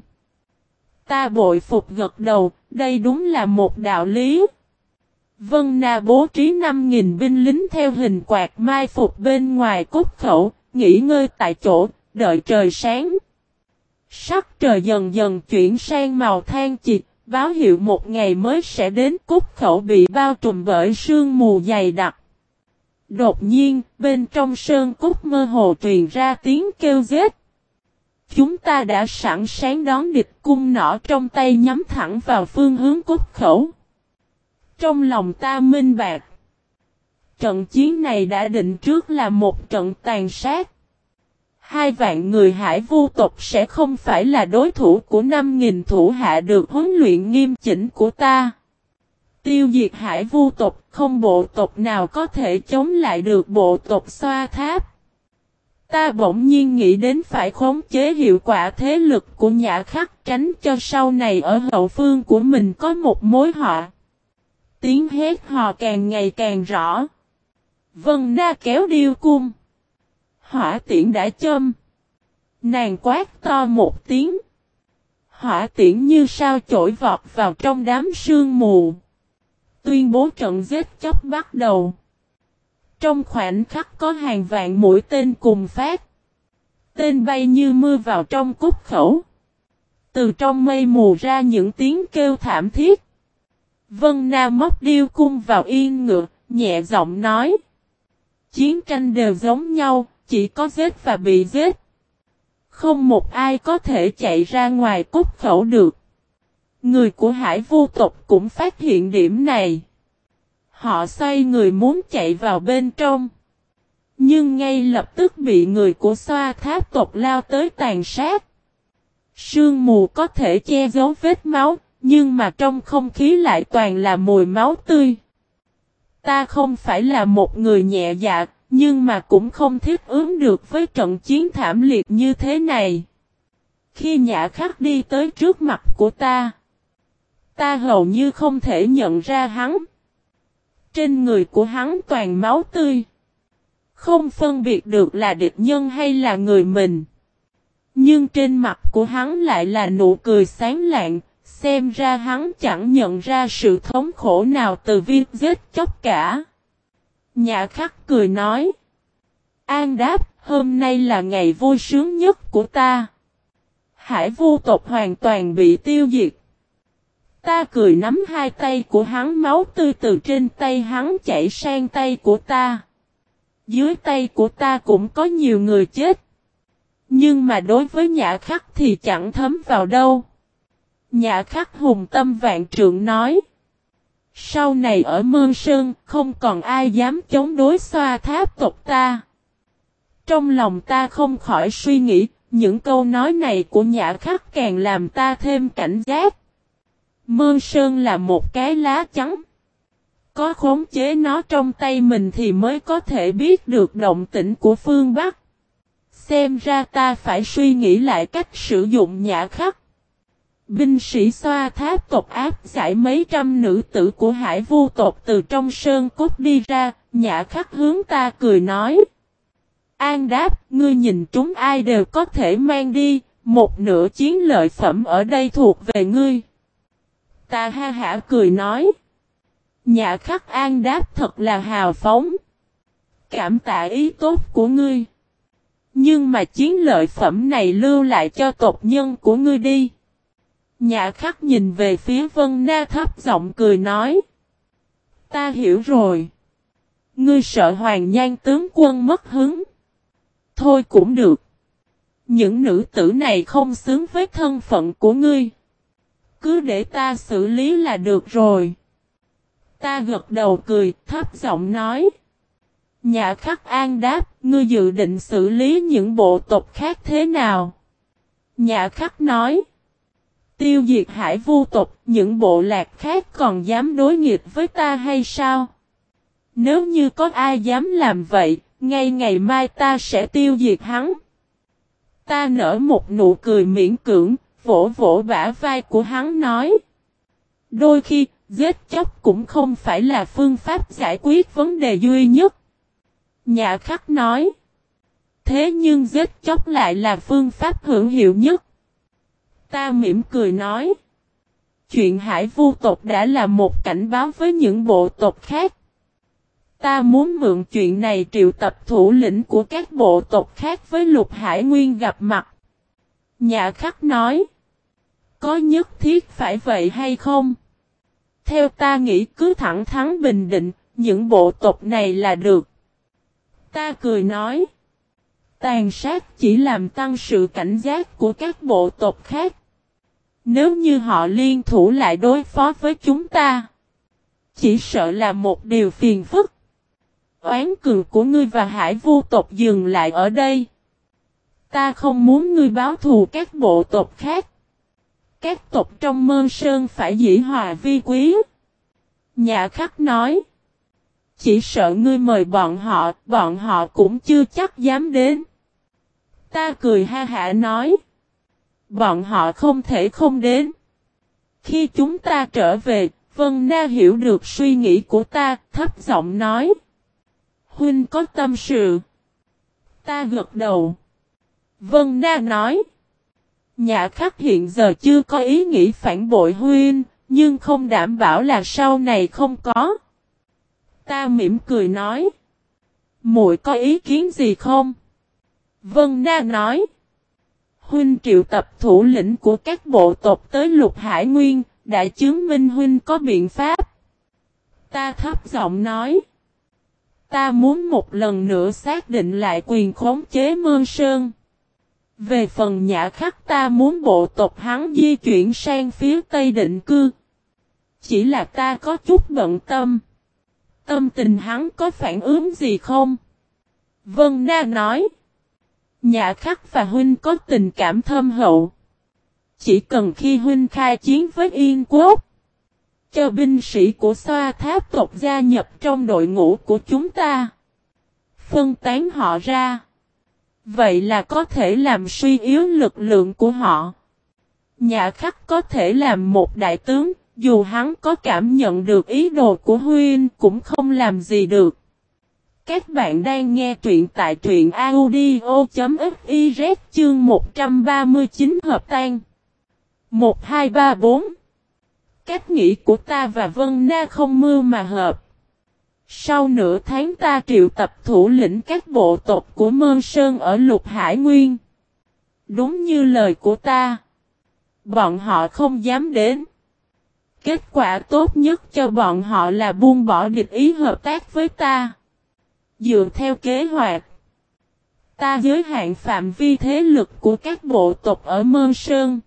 Ta bội phục gật đầu, đây đúng là một đạo lý. Vân Na bố trí 5.000 binh lính theo hình quạt mai phục bên ngoài cốt khẩu, nghỉ ngơi tại chỗ, đợi trời sáng. Sắc trời dần dần chuyển sang màu than chịt, báo hiệu một ngày mới sẽ đến cốt khẩu bị bao trùm bởi sương mù dày đặc. Đột nhiên, bên trong sơn cốt mơ hồ truyền ra tiếng kêu giết. Chúng ta đã sẵn sàng đón địch cung nỏ trong tay nhắm thẳng vào phương hướng cốt khẩu. Trong lòng ta minh bạc. Trận chiến này đã định trước là một trận tàn sát. Hai vạn người hải vu tộc sẽ không phải là đối thủ của năm nghìn thủ hạ được huấn luyện nghiêm chỉnh của ta. Tiêu diệt hải vu tộc, không bộ tộc nào có thể chống lại được bộ tộc xoa tháp. Ta bỗng nhiên nghĩ đến phải khống chế hiệu quả thế lực của nhã khắc tránh cho sau này ở hậu phương của mình có một mối họa. Tiếng hét hò càng ngày càng rõ. Vân Na kéo điêu cung. Hỏa tiễn đã châm. Nàng quát to một tiếng. Hỏa tiễn như sao chổi vọt vào trong đám sương mù. Tuyên bố trận giết chóc bắt đầu. Trong khoảnh khắc có hàng vạn mũi tên cùng phát. Tên bay như mưa vào trong cúc khẩu. Từ trong mây mù ra những tiếng kêu thảm thiết. Vân Nam móc điêu cung vào yên ngựa, nhẹ giọng nói. Chiến tranh đều giống nhau, chỉ có giết và bị giết. Không một ai có thể chạy ra ngoài cốt khẩu được. Người của hải vô tộc cũng phát hiện điểm này. Họ xoay người muốn chạy vào bên trong. Nhưng ngay lập tức bị người của xoa tháp tộc lao tới tàn sát. Sương mù có thể che giấu vết máu, nhưng mà trong không khí lại toàn là mùi máu tươi. Ta không phải là một người nhẹ dạ, nhưng mà cũng không thiết ứng được với trận chiến thảm liệt như thế này. Khi nhã khắc đi tới trước mặt của ta, ta hầu như không thể nhận ra hắn. Trên người của hắn toàn máu tươi. Không phân biệt được là địch nhân hay là người mình. Nhưng trên mặt của hắn lại là nụ cười sáng lạng, xem ra hắn chẳng nhận ra sự thống khổ nào từ việc giết chóc cả. Nhà khắc cười nói. An đáp, hôm nay là ngày vui sướng nhất của ta. Hải vô tộc hoàn toàn bị tiêu diệt. Ta cười nắm hai tay của hắn máu tươi từ trên tay hắn chảy sang tay của ta. Dưới tay của ta cũng có nhiều người chết. Nhưng mà đối với nhã khắc thì chẳng thấm vào đâu. Nhã khắc hùng tâm vạn trượng nói. Sau này ở Mương Sơn không còn ai dám chống đối xoa tháp tộc ta. Trong lòng ta không khỏi suy nghĩ, những câu nói này của Nhã Khắc càng làm ta thêm cảnh giác. Mương Sơn là một cái lá trắng. Có khống chế nó trong tay mình thì mới có thể biết được động tĩnh của phương Bắc. Xem ra ta phải suy nghĩ lại cách sử dụng nhã khắc. Binh sĩ xoa tháp tộc áp giải mấy trăm nữ tử của hải vô tộc từ trong sơn cốt đi ra, nhã khắc hướng ta cười nói. An đáp, ngươi nhìn chúng ai đều có thể mang đi, một nửa chiến lợi phẩm ở đây thuộc về ngươi. Ta ha hả cười nói. Nhã khắc an đáp thật là hào phóng. Cảm tạ ý tốt của ngươi. Nhưng mà chiến lợi phẩm này lưu lại cho tộc nhân của ngươi đi. Nhã khắc nhìn về phía Vân Na thấp giọng cười nói. Ta hiểu rồi. Ngươi sợ hoàng nhan tướng quân mất hứng. Thôi cũng được. Những nữ tử này không xứng với thân phận của ngươi. Cứ để ta xử lý là được rồi. Ta gật đầu cười, thấp giọng nói. nhã khắc an đáp, ngươi dự định xử lý những bộ tộc khác thế nào? nhã khắc nói. Tiêu diệt hải vu tộc, những bộ lạc khác còn dám đối nghịch với ta hay sao? Nếu như có ai dám làm vậy, ngay ngày mai ta sẽ tiêu diệt hắn. Ta nở một nụ cười miễn cưỡng, vỗ vỗ bả vai của hắn nói. Đôi khi, giết chóc cũng không phải là phương pháp giải quyết vấn đề duy nhất. Nhà khắc nói. Thế nhưng giết chóc lại là phương pháp hữu hiệu nhất. Ta mỉm cười nói. Chuyện hải vu tộc đã là một cảnh báo với những bộ tộc khác. Ta muốn mượn chuyện này triệu tập thủ lĩnh của các bộ tộc khác với lục hải nguyên gặp mặt. Nhà khắc nói. Có nhất thiết phải vậy hay không? Theo ta nghĩ cứ thẳng thắn bình định, những bộ tộc này là được. Ta cười nói. Tàn sát chỉ làm tăng sự cảnh giác của các bộ tộc khác. Nếu như họ liên thủ lại đối phó với chúng ta. Chỉ sợ là một điều phiền phức. Oán cường của ngươi và hải vu tộc dừng lại ở đây. Ta không muốn ngươi báo thù các bộ tộc khác. Các tộc trong mơ sơn phải dĩ hòa vi quý. Nhà khắc nói. Chỉ sợ ngươi mời bọn họ, bọn họ cũng chưa chắc dám đến. Ta cười ha hả nói. Bọn họ không thể không đến. Khi chúng ta trở về, Vân Na hiểu được suy nghĩ của ta, thấp giọng nói. Huynh có tâm sự. Ta gật đầu. Vân Na nói. Nhà khắc hiện giờ chưa có ý nghĩ phản bội Huynh, nhưng không đảm bảo là sau này không có. Ta mỉm cười nói. muội có ý kiến gì không? Vân Na nói. Huynh triệu tập thủ lĩnh của các bộ tộc tới lục hải nguyên, đã chứng minh Huynh có biện pháp. Ta thấp giọng nói. Ta muốn một lần nữa xác định lại quyền khống chế mương sơn. Về phần nhã khắc ta muốn bộ tộc hắn di chuyển sang phía tây định cư. Chỉ là ta có chút bận tâm. Tâm tình hắn có phản ứng gì không? Vân Na nói. Nhã khắc và huynh có tình cảm thâm hậu. Chỉ cần khi huynh khai chiến với Yên Quốc. Cho binh sĩ của xoa tháp tộc gia nhập trong đội ngũ của chúng ta. Phân tán họ ra. Vậy là có thể làm suy yếu lực lượng của họ. Nhà khắc có thể làm một đại tướng, dù hắn có cảm nhận được ý đồ của Huynh cũng không làm gì được. Các bạn đang nghe truyện tại truyện audio.fiz chương 139 hợp tan. 1234 Cách nghĩ của ta và Vân Na không mưu mà hợp. Sau nửa tháng ta triệu tập thủ lĩnh các bộ tộc của Mơn Sơn ở Lục Hải Nguyên. Đúng như lời của ta. Bọn họ không dám đến. Kết quả tốt nhất cho bọn họ là buông bỏ địch ý hợp tác với ta. Dựa theo kế hoạch. Ta giới hạn phạm vi thế lực của các bộ tộc ở Mơ Sơn.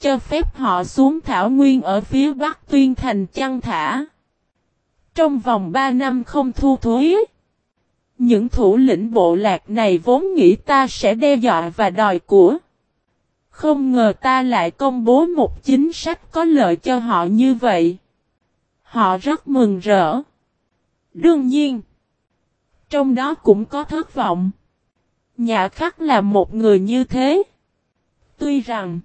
Cho phép họ xuống Thảo Nguyên ở phía Bắc Tuyên Thành chăn thả. Trong vòng 3 năm không thu thuế. Những thủ lĩnh bộ lạc này vốn nghĩ ta sẽ đe dọa và đòi của. Không ngờ ta lại công bố một chính sách có lợi cho họ như vậy. Họ rất mừng rỡ. Đương nhiên, trong đó cũng có thất vọng. Nhà khắc là một người như thế. Tuy rằng,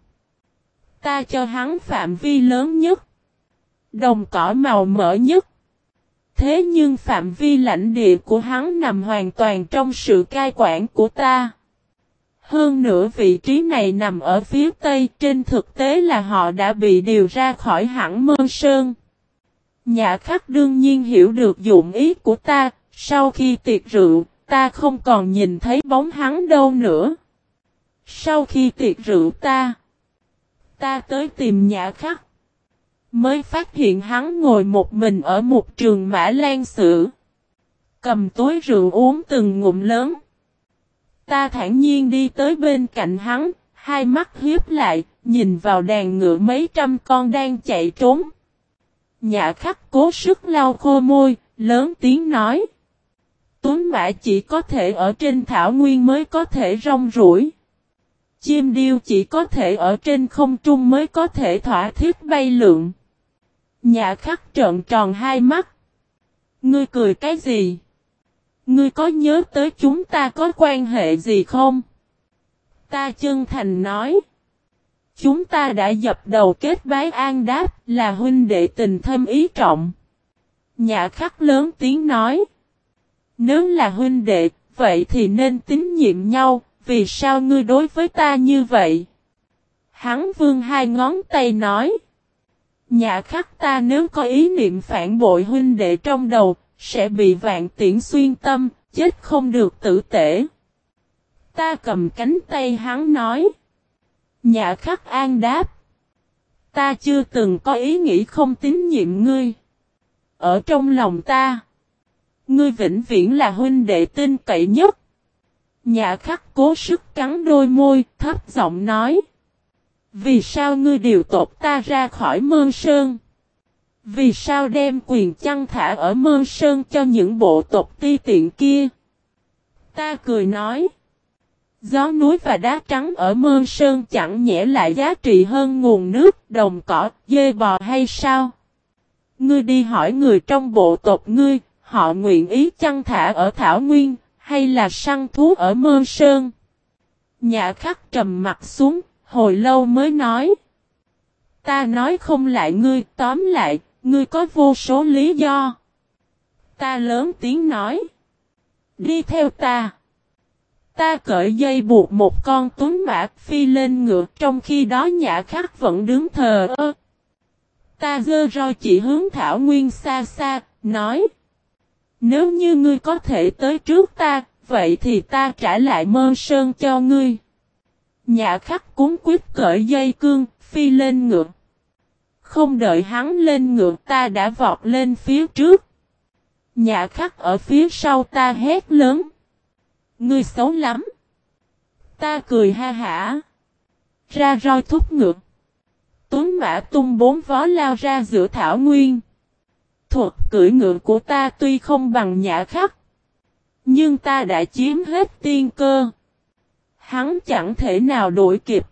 ta cho hắn phạm vi lớn nhất, đồng cỏ màu mỡ nhất. Thế nhưng phạm vi lãnh địa của hắn nằm hoàn toàn trong sự cai quản của ta. Hơn nữa vị trí này nằm ở phía tây, trên thực tế là họ đã bị điều ra khỏi hẳn mơ sơn. Nhà khắc đương nhiên hiểu được dụng ý của ta, sau khi tiệc rượu, ta không còn nhìn thấy bóng hắn đâu nữa. Sau khi tiệc rượu ta, ta tới tìm nhà khắc. Mới phát hiện hắn ngồi một mình ở một trường mã lan sử. Cầm túi rượu uống từng ngụm lớn. Ta thản nhiên đi tới bên cạnh hắn, hai mắt hiếp lại, nhìn vào đàn ngựa mấy trăm con đang chạy trốn. Nhã khắc cố sức lau khô môi, lớn tiếng nói. Tuấn mã chỉ có thể ở trên thảo nguyên mới có thể rong rủi. Chim điêu chỉ có thể ở trên không trung mới có thể thỏa thiết bay lượn. Nhà khắc trợn tròn hai mắt. Ngươi cười cái gì? Ngươi có nhớ tới chúng ta có quan hệ gì không? Ta chân thành nói. chúng ta đã dập đầu kết bái an đáp là huynh đệ tình thâm ý trọng. Nhà khắc lớn tiếng nói. Nếu là huynh đệ, vậy thì nên tín nhiệm nhau, vì sao ngươi đối với ta như vậy? Hắn vương hai ngón tay nói. nhà khắc ta nếu có ý niệm phản bội huynh đệ trong đầu, sẽ bị vạn tiễn xuyên tâm, chết không được tử tể. Ta cầm cánh tay hắn nói. nhà khắc an đáp. Ta chưa từng có ý nghĩ không tín nhiệm ngươi. Ở trong lòng ta. Ngươi vĩnh viễn là huynh đệ tin cậy nhất. Nhã khắc cố sức cắn đôi môi, thấp giọng nói. Vì sao ngươi điều tộc ta ra khỏi mơn sơn? Vì sao đem quyền chăn thả ở mơn sơn cho những bộ tộc ti tiện kia? Ta cười nói. Gió núi và đá trắng ở mơn sơn chẳng nhẽ lại giá trị hơn nguồn nước, đồng cỏ, dê bò hay sao? Ngươi đi hỏi người trong bộ tộc ngươi, họ nguyện ý chăn thả ở Thảo Nguyên, hay là săn thú ở Mơ sơn? Nhã khắc trầm mặt xuống, hồi lâu mới nói. Ta nói không lại ngươi, tóm lại, ngươi có vô số lý do. Ta lớn tiếng nói. Đi theo ta. Ta cởi dây buộc một con tuấn mã phi lên ngựa trong khi đó nhã khắc vẫn đứng thờ ơ. Ta dơ roi chỉ hướng Thảo Nguyên xa xa, nói. Nếu như ngươi có thể tới trước ta, vậy thì ta trả lại mơ sơn cho ngươi. nhà khắc cuốn quyết cởi dây cương, phi lên ngựa. Không đợi hắn lên ngựa ta đã vọt lên phía trước. nhà khắc ở phía sau ta hét lớn. Ngươi xấu lắm. Ta cười ha hả. Ra roi thúc ngựa. Tuấn mã tung bốn vó lao ra giữa thảo nguyên. Thuật cưỡi ngựa của ta tuy không bằng nhã khắc. Nhưng ta đã chiếm hết tiên cơ. Hắn chẳng thể nào đuổi kịp.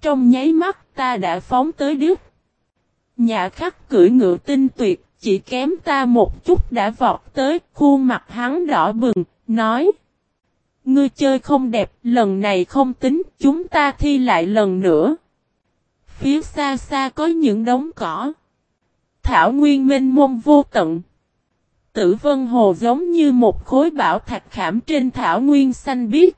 Trong nháy mắt ta đã phóng tới đứt. Nhã khắc cưỡi ngựa tinh tuyệt, chỉ kém ta một chút đã vọt tới, khuôn mặt hắn đỏ bừng, nói. Ngươi chơi không đẹp, lần này không tính, chúng ta thi lại lần nữa. Phía xa xa có những đống cỏ. Thảo nguyên minh mông vô tận. Tử vân hồ giống như một khối bảo thạch khảm trên thảo nguyên xanh biếc.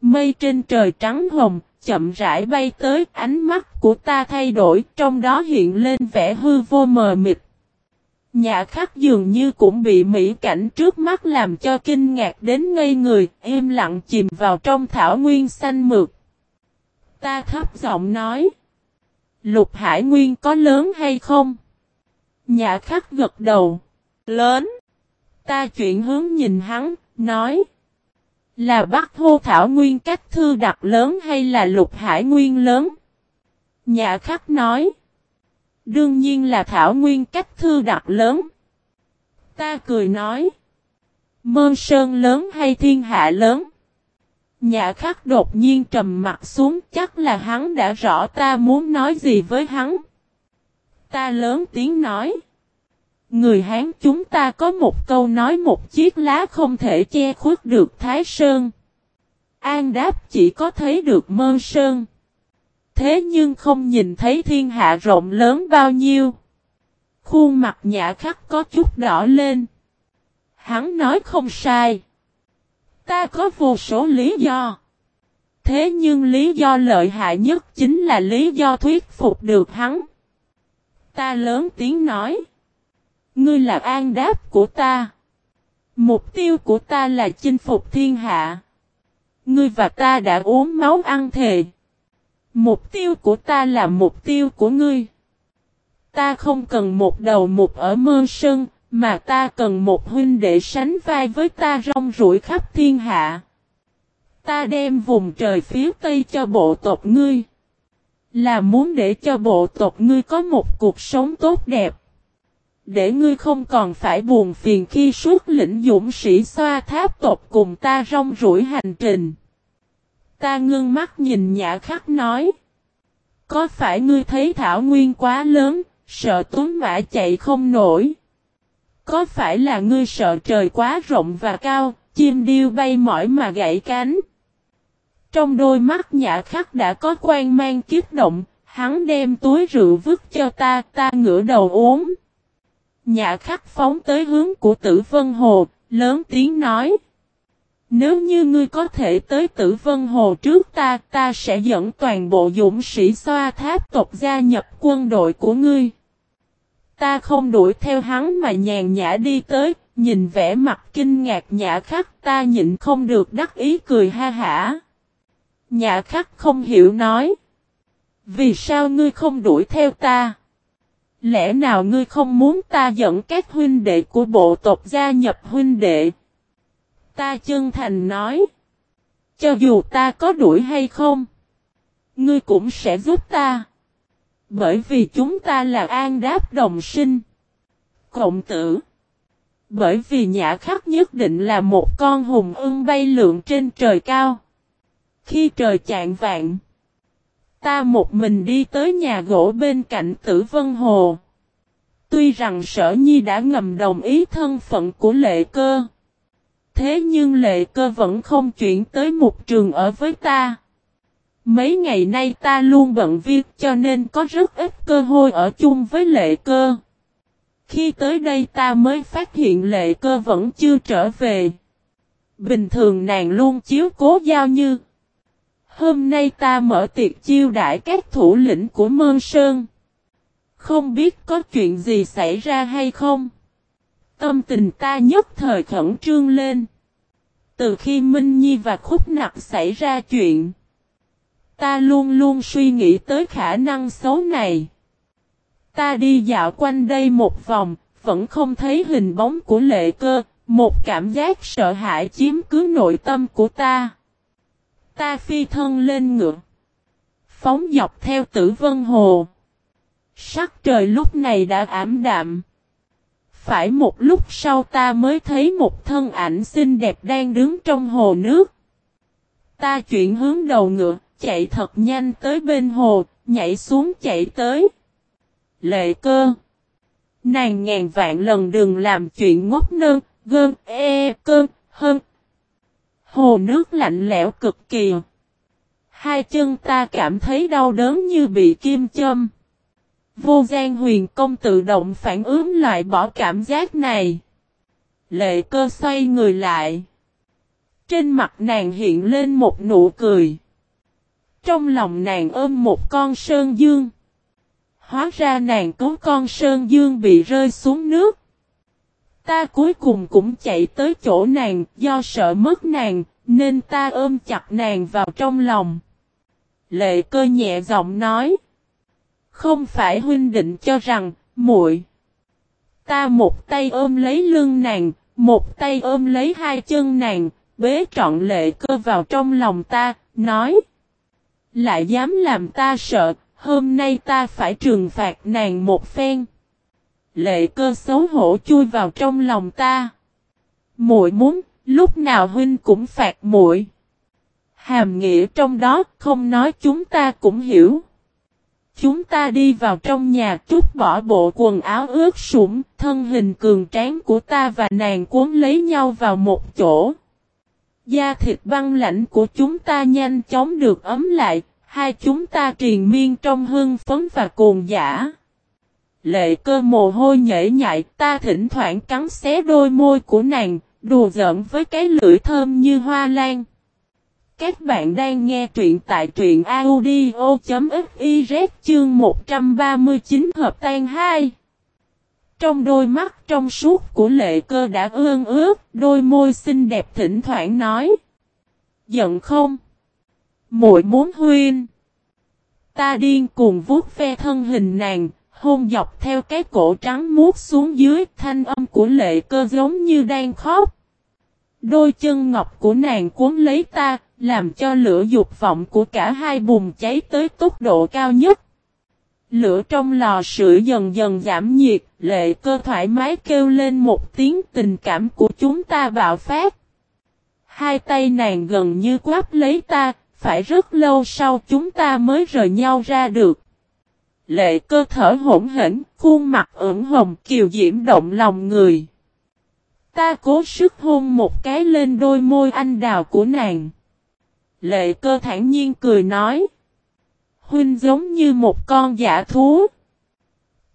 Mây trên trời trắng hồng, chậm rãi bay tới, ánh mắt của ta thay đổi, trong đó hiện lên vẻ hư vô mờ mịt. Nhà khắc dường như cũng bị mỹ cảnh trước mắt làm cho kinh ngạc đến ngây người, im lặng chìm vào trong thảo nguyên xanh mượt. Ta thấp giọng nói. Lục Hải Nguyên có lớn hay không? Nhà khắc gật đầu. Lớn. Ta chuyển hướng nhìn hắn, nói. Là Bắc Hô Thảo Nguyên cách thư đặc lớn hay là Lục Hải Nguyên lớn? Nhà khắc nói. Đương nhiên là Thảo Nguyên cách thư đặc lớn. Ta cười nói. Mơ Sơn lớn hay thiên hạ lớn? Nhà khắc đột nhiên trầm mặt xuống chắc là hắn đã rõ ta muốn nói gì với hắn. Ta lớn tiếng nói. Người Hán chúng ta có một câu nói một chiếc lá không thể che khuất được Thái Sơn. An đáp chỉ có thấy được mơ sơn. Thế nhưng không nhìn thấy thiên hạ rộng lớn bao nhiêu. Khuôn mặt nhã khắc có chút đỏ lên. Hắn nói không sai. Ta có vô số lý do. Thế nhưng lý do lợi hại nhất chính là lý do thuyết phục được hắn. Ta lớn tiếng nói. Ngươi là an đáp của ta. Mục tiêu của ta là chinh phục thiên hạ. Ngươi và ta đã uống máu ăn thề. Mục tiêu của ta là mục tiêu của ngươi. Ta không cần một đầu mục ở mơ sơn, mà ta cần một huynh để sánh vai với ta rong rủi khắp thiên hạ. Ta đem vùng trời phía tây cho bộ tộc ngươi. Là muốn để cho bộ tộc ngươi có một cuộc sống tốt đẹp. Để ngươi không còn phải buồn phiền khi suốt lĩnh dũng sĩ xoa tháp tộc cùng ta rong rủi hành trình. Ta ngưng mắt nhìn nhã khắc nói. Có phải ngươi thấy thảo nguyên quá lớn, sợ tuấn mã chạy không nổi? Có phải là ngươi sợ trời quá rộng và cao, chim điêu bay mỏi mà gãy cánh? Trong đôi mắt nhã khắc đã có quan mang kiếp động, hắn đem túi rượu vứt cho ta, ta ngửa đầu uống. Nhã khắc phóng tới hướng của tử vân hồ, lớn tiếng nói. Nếu như ngươi có thể tới tử vân hồ trước ta, ta sẽ dẫn toàn bộ dũng sĩ xoa tháp tộc gia nhập quân đội của ngươi. Ta không đuổi theo hắn mà nhàn nhã đi tới, nhìn vẻ mặt kinh ngạc nhã khắc ta nhịn không được đắc ý cười ha hả. Nhã khắc không hiểu nói. Vì sao ngươi không đuổi theo ta? Lẽ nào ngươi không muốn ta dẫn các huynh đệ của bộ tộc gia nhập huynh đệ? Ta chân thành nói. Cho dù ta có đuổi hay không, ngươi cũng sẽ giúp ta. Bởi vì chúng ta là an đáp đồng sinh. Cộng tử. Bởi vì nhã khắc nhất định là một con hùng ưng bay lượn trên trời cao. Khi trời chạng vạn. Ta một mình đi tới nhà gỗ bên cạnh tử vân hồ. Tuy rằng sở nhi đã ngầm đồng ý thân phận của lệ cơ. Thế nhưng lệ cơ vẫn không chuyển tới một trường ở với ta. Mấy ngày nay ta luôn bận việc cho nên có rất ít cơ hội ở chung với lệ cơ. Khi tới đây ta mới phát hiện lệ cơ vẫn chưa trở về. Bình thường nàng luôn chiếu cố giao như. Hôm nay ta mở tiệc chiêu đãi các thủ lĩnh của Mơn Sơn. Không biết có chuyện gì xảy ra hay không. Tâm tình ta nhất thời khẩn trương lên. Từ khi Minh Nhi và Khúc Nặc xảy ra chuyện. Ta luôn luôn suy nghĩ tới khả năng xấu này. Ta đi dạo quanh đây một vòng, vẫn không thấy hình bóng của lệ cơ, một cảm giác sợ hãi chiếm cứ nội tâm của ta. Ta phi thân lên ngựa. Phóng dọc theo tử vân hồ. Sắc trời lúc này đã ảm đạm. Phải một lúc sau ta mới thấy một thân ảnh xinh đẹp đang đứng trong hồ nước. Ta chuyển hướng đầu ngựa, chạy thật nhanh tới bên hồ, nhảy xuống chạy tới. Lệ cơ. Nàng ngàn vạn lần đừng làm chuyện ngốc nơ, gơn, e, cơn, hơn. Hồ nước lạnh lẽo cực kỳ. Hai chân ta cảm thấy đau đớn như bị kim châm. Vô gian huyền công tự động phản ứng lại bỏ cảm giác này. Lệ cơ xoay người lại. Trên mặt nàng hiện lên một nụ cười. Trong lòng nàng ôm một con sơn dương. Hóa ra nàng cứu con sơn dương bị rơi xuống nước. Ta cuối cùng cũng chạy tới chỗ nàng do sợ mất nàng, nên ta ôm chặt nàng vào trong lòng. Lệ cơ nhẹ giọng nói. Không phải huynh định cho rằng, muội Ta một tay ôm lấy lưng nàng, một tay ôm lấy hai chân nàng, bế trọn lệ cơ vào trong lòng ta, nói. Lại dám làm ta sợ, hôm nay ta phải trừng phạt nàng một phen. Lệ cơ xấu hổ chui vào trong lòng ta. Muội muốn, lúc nào huynh cũng phạt muội. Hàm nghĩa trong đó, không nói chúng ta cũng hiểu. Chúng ta đi vào trong nhà trút bỏ bộ quần áo ướt sũng, thân hình cường tráng của ta và nàng cuốn lấy nhau vào một chỗ. Da thịt băng lạnh của chúng ta nhanh chóng được ấm lại, hai chúng ta triền miên trong hương phấn và cuồng giả. Lệ cơ mồ hôi nhễ nhại ta thỉnh thoảng cắn xé đôi môi của nàng, đùa giỡn với cái lưỡi thơm như hoa lan. Các bạn đang nghe truyện tại truyện audio.fiz chương 139 hợp tan 2. Trong đôi mắt trong suốt của lệ cơ đã ương ướt, đôi môi xinh đẹp thỉnh thoảng nói. Giận không? muội muốn huyên. Ta điên cuồng vuốt ve thân hình nàng, hôn dọc theo cái cổ trắng muốt xuống dưới, thanh âm của lệ cơ giống như đang khóc. Đôi chân ngọc của nàng cuốn lấy ta, làm cho lửa dục vọng của cả hai bùng cháy tới tốc độ cao nhất. Lửa trong lò sưởi dần dần giảm nhiệt, lệ cơ thoải mái kêu lên một tiếng tình cảm của chúng ta bạo phát. Hai tay nàng gần như quáp lấy ta, phải rất lâu sau chúng ta mới rời nhau ra được. Lệ cơ thở hỗn hển, khuôn mặt ửng hồng kiều diễm động lòng người. Ta cố sức hôn một cái lên đôi môi anh đào của nàng. Lệ cơ thản nhiên cười nói. Huynh giống như một con giả thú.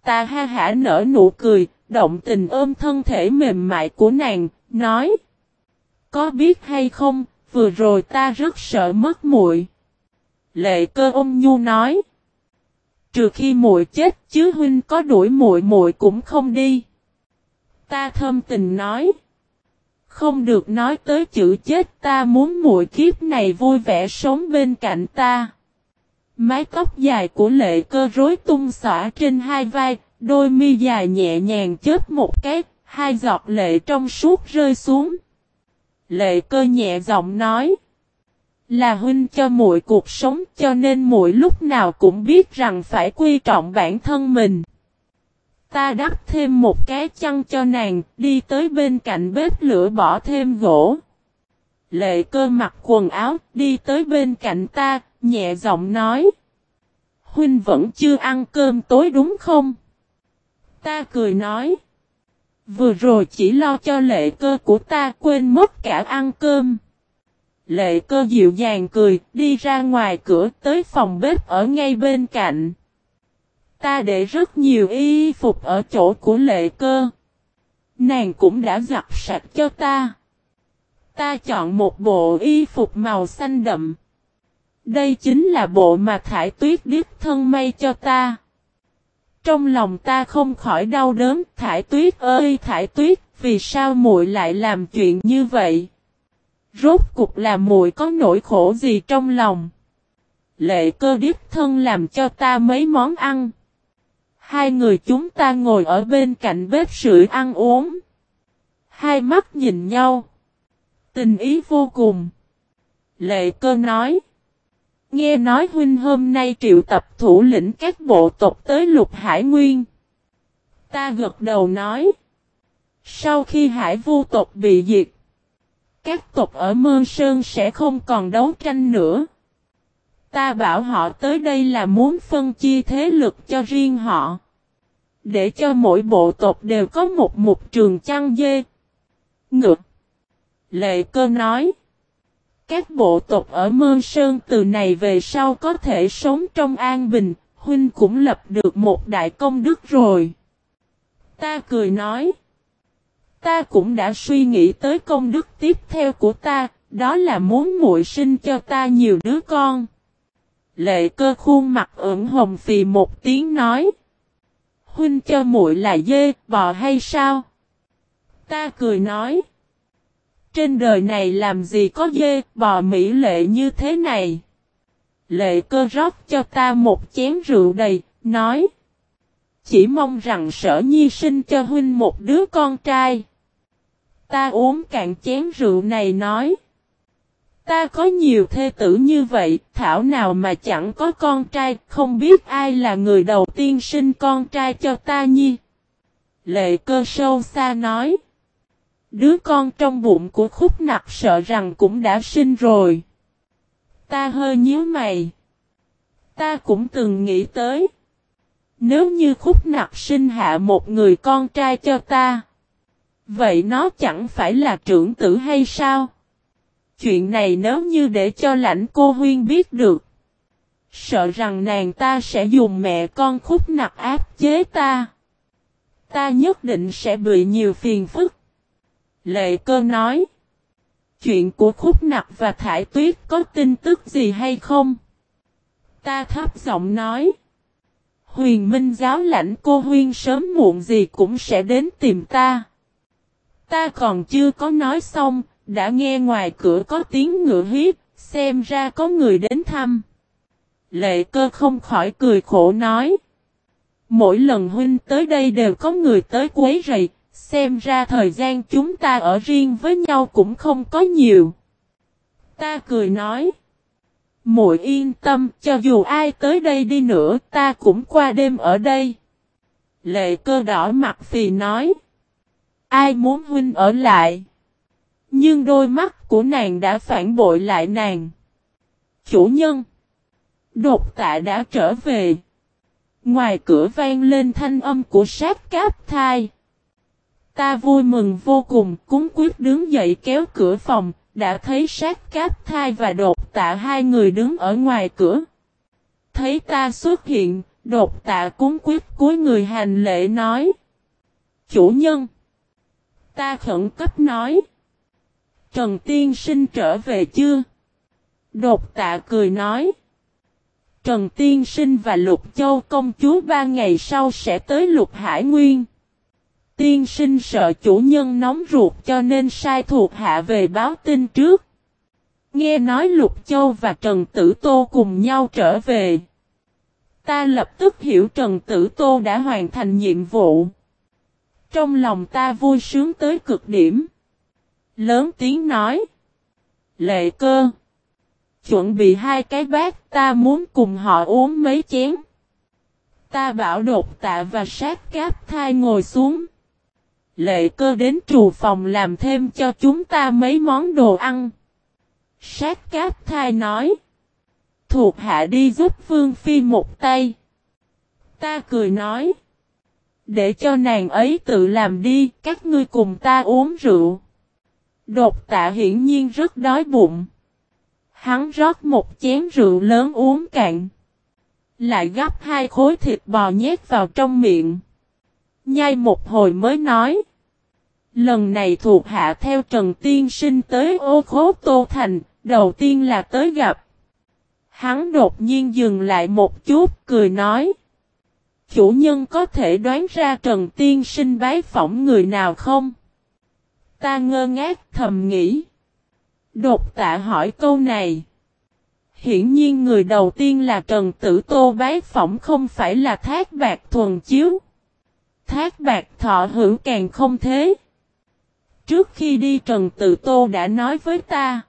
Ta ha hả nở nụ cười, động tình ôm thân thể mềm mại của nàng, nói. Có biết hay không, vừa rồi ta rất sợ mất muội. Lệ cơ ôm nhu nói. Trừ khi muội chết chứ huynh có đuổi muội muội cũng không đi. Ta thâm tình nói. Không được nói tới chữ chết ta muốn muội kiếp này vui vẻ sống bên cạnh ta. Mái tóc dài của lệ cơ rối tung xõa trên hai vai, đôi mi dài nhẹ nhàng chớp một cái, hai giọt lệ trong suốt rơi xuống. Lệ cơ nhẹ giọng nói. Là huynh cho muội cuộc sống cho nên muội lúc nào cũng biết rằng phải quy trọng bản thân mình. Ta đắp thêm một cái chăn cho nàng, đi tới bên cạnh bếp lửa bỏ thêm gỗ. Lệ cơ mặc quần áo, đi tới bên cạnh ta, nhẹ giọng nói. Huynh vẫn chưa ăn cơm tối đúng không? Ta cười nói. Vừa rồi chỉ lo cho lệ cơ của ta quên mất cả ăn cơm. Lệ cơ dịu dàng cười, đi ra ngoài cửa tới phòng bếp ở ngay bên cạnh. Ta để rất nhiều y phục ở chỗ của lệ cơ. Nàng cũng đã giặt sạch cho ta. Ta chọn một bộ y phục màu xanh đậm. Đây chính là bộ mà thải tuyết điếp thân may cho ta. Trong lòng ta không khỏi đau đớn, thải tuyết ơi thải tuyết, vì sao muội lại làm chuyện như vậy? Rốt cục là muội có nỗi khổ gì trong lòng? Lệ cơ điếp thân làm cho ta mấy món ăn. Hai người chúng ta ngồi ở bên cạnh bếp sưởi ăn uống. Hai mắt nhìn nhau. Tình ý vô cùng. Lệ cơ nói. Nghe nói huynh hôm nay triệu tập thủ lĩnh các bộ tộc tới lục hải nguyên. Ta gật đầu nói. Sau khi hải vu tộc bị diệt. Các tộc ở Mơ Sơn sẽ không còn đấu tranh nữa. Ta bảo họ tới đây là muốn phân chia thế lực cho riêng họ. Để cho mỗi bộ tộc đều có một mục trường chăn dê. Ngược. Lệ cơ nói. Các bộ tộc ở Mơ Sơn từ này về sau có thể sống trong an bình, huynh cũng lập được một đại công đức rồi. Ta cười nói. Ta cũng đã suy nghĩ tới công đức tiếp theo của ta, đó là muốn muội sinh cho ta nhiều đứa con. Lệ cơ khuôn mặt ửng hồng phì một tiếng nói. Huynh cho muội là dê, bò hay sao? Ta cười nói. Trên đời này làm gì có dê, bò mỹ lệ như thế này? Lệ cơ rót cho ta một chén rượu đầy, nói. Chỉ mong rằng sở nhi sinh cho huynh một đứa con trai. Ta uống cạn chén rượu này nói. Ta có nhiều thê tử như vậy, thảo nào mà chẳng có con trai, không biết ai là người đầu tiên sinh con trai cho ta nhi. Lệ cơ sâu xa nói. Đứa con trong bụng của khúc nặc sợ rằng cũng đã sinh rồi. Ta hơi nhíu mày. Ta cũng từng nghĩ tới. Nếu như khúc nặc sinh hạ một người con trai cho ta. Vậy nó chẳng phải là trưởng tử hay sao? Chuyện này nếu như để cho lãnh cô huyên biết được. Sợ rằng nàng ta sẽ dùng mẹ con khúc nặc áp chế ta. Ta nhất định sẽ bị nhiều phiền phức. Lệ cơ nói. Chuyện của khúc nặc và thải tuyết có tin tức gì hay không? Ta thấp giọng nói. Huyền Minh giáo lãnh cô huyên sớm muộn gì cũng sẽ đến tìm ta. Ta còn chưa có nói xong, đã nghe ngoài cửa có tiếng ngựa hiếp, xem ra có người đến thăm. Lệ cơ không khỏi cười khổ nói. Mỗi lần huynh tới đây đều có người tới quấy rầy, xem ra thời gian chúng ta ở riêng với nhau cũng không có nhiều. Ta cười nói. Muội yên tâm, cho dù ai tới đây đi nữa, ta cũng qua đêm ở đây. Lệ cơ đỏ mặt phì nói. Ai muốn huynh ở lại? Nhưng đôi mắt của nàng đã phản bội lại nàng. Chủ nhân. Đột tạ đã trở về. Ngoài cửa vang lên thanh âm của sát cáp thai. Ta vui mừng vô cùng, cúng quyết đứng dậy kéo cửa phòng, đã thấy sát cáp thai và đột tạ hai người đứng ở ngoài cửa. Thấy ta xuất hiện, đột tạ cúng quyết cuối người hành lễ nói. Chủ nhân! Ta khẩn cấp nói. Trần Tiên Sinh trở về chưa? Đột tạ cười nói. Trần Tiên Sinh và Lục Châu công chúa ba ngày sau sẽ tới Lục Hải Nguyên. Tiên sinh sợ chủ nhân nóng ruột cho nên sai thuộc hạ về báo tin trước. Nghe nói Lục Châu và Trần Tử Tô cùng nhau trở về. Ta lập tức hiểu Trần Tử Tô đã hoàn thành nhiệm vụ. Trong lòng ta vui sướng tới cực điểm. Lớn tiếng nói. Lệ cơ. Chuẩn bị hai cái bát, ta muốn cùng họ uống mấy chén. Ta bảo đột tạ và sát cáp thai ngồi xuống. Lệ cơ đến trù phòng làm thêm cho chúng ta mấy món đồ ăn. Sát cáp thai nói. Thuộc hạ đi giúp Vương Phi một tay. Ta cười nói. Để cho nàng ấy tự làm đi, các ngươi cùng ta uống rượu. Đột tạ hiển nhiên rất đói bụng. Hắn rót một chén rượu lớn uống cạn. Lại gắp hai khối thịt bò nhét vào trong miệng. Nhai một hồi mới nói. Lần này thuộc hạ theo Trần Tiên Sinh tới ô khố Tô Thành, đầu tiên là tới gặp. Hắn đột nhiên dừng lại một chút, cười nói. Chủ nhân có thể đoán ra Trần Tiên Sinh bái phỏng người nào không? Ta ngơ ngác thầm nghĩ. Đột tạ hỏi câu này. Hiển nhiên người đầu tiên là Trần Tử Tô bái phỏng không phải là Thác Bạc Thuần Chiếu. Thác Bạc Thọ hữu càng không thế. Trước khi đi Trần Tự Tô đã nói với ta.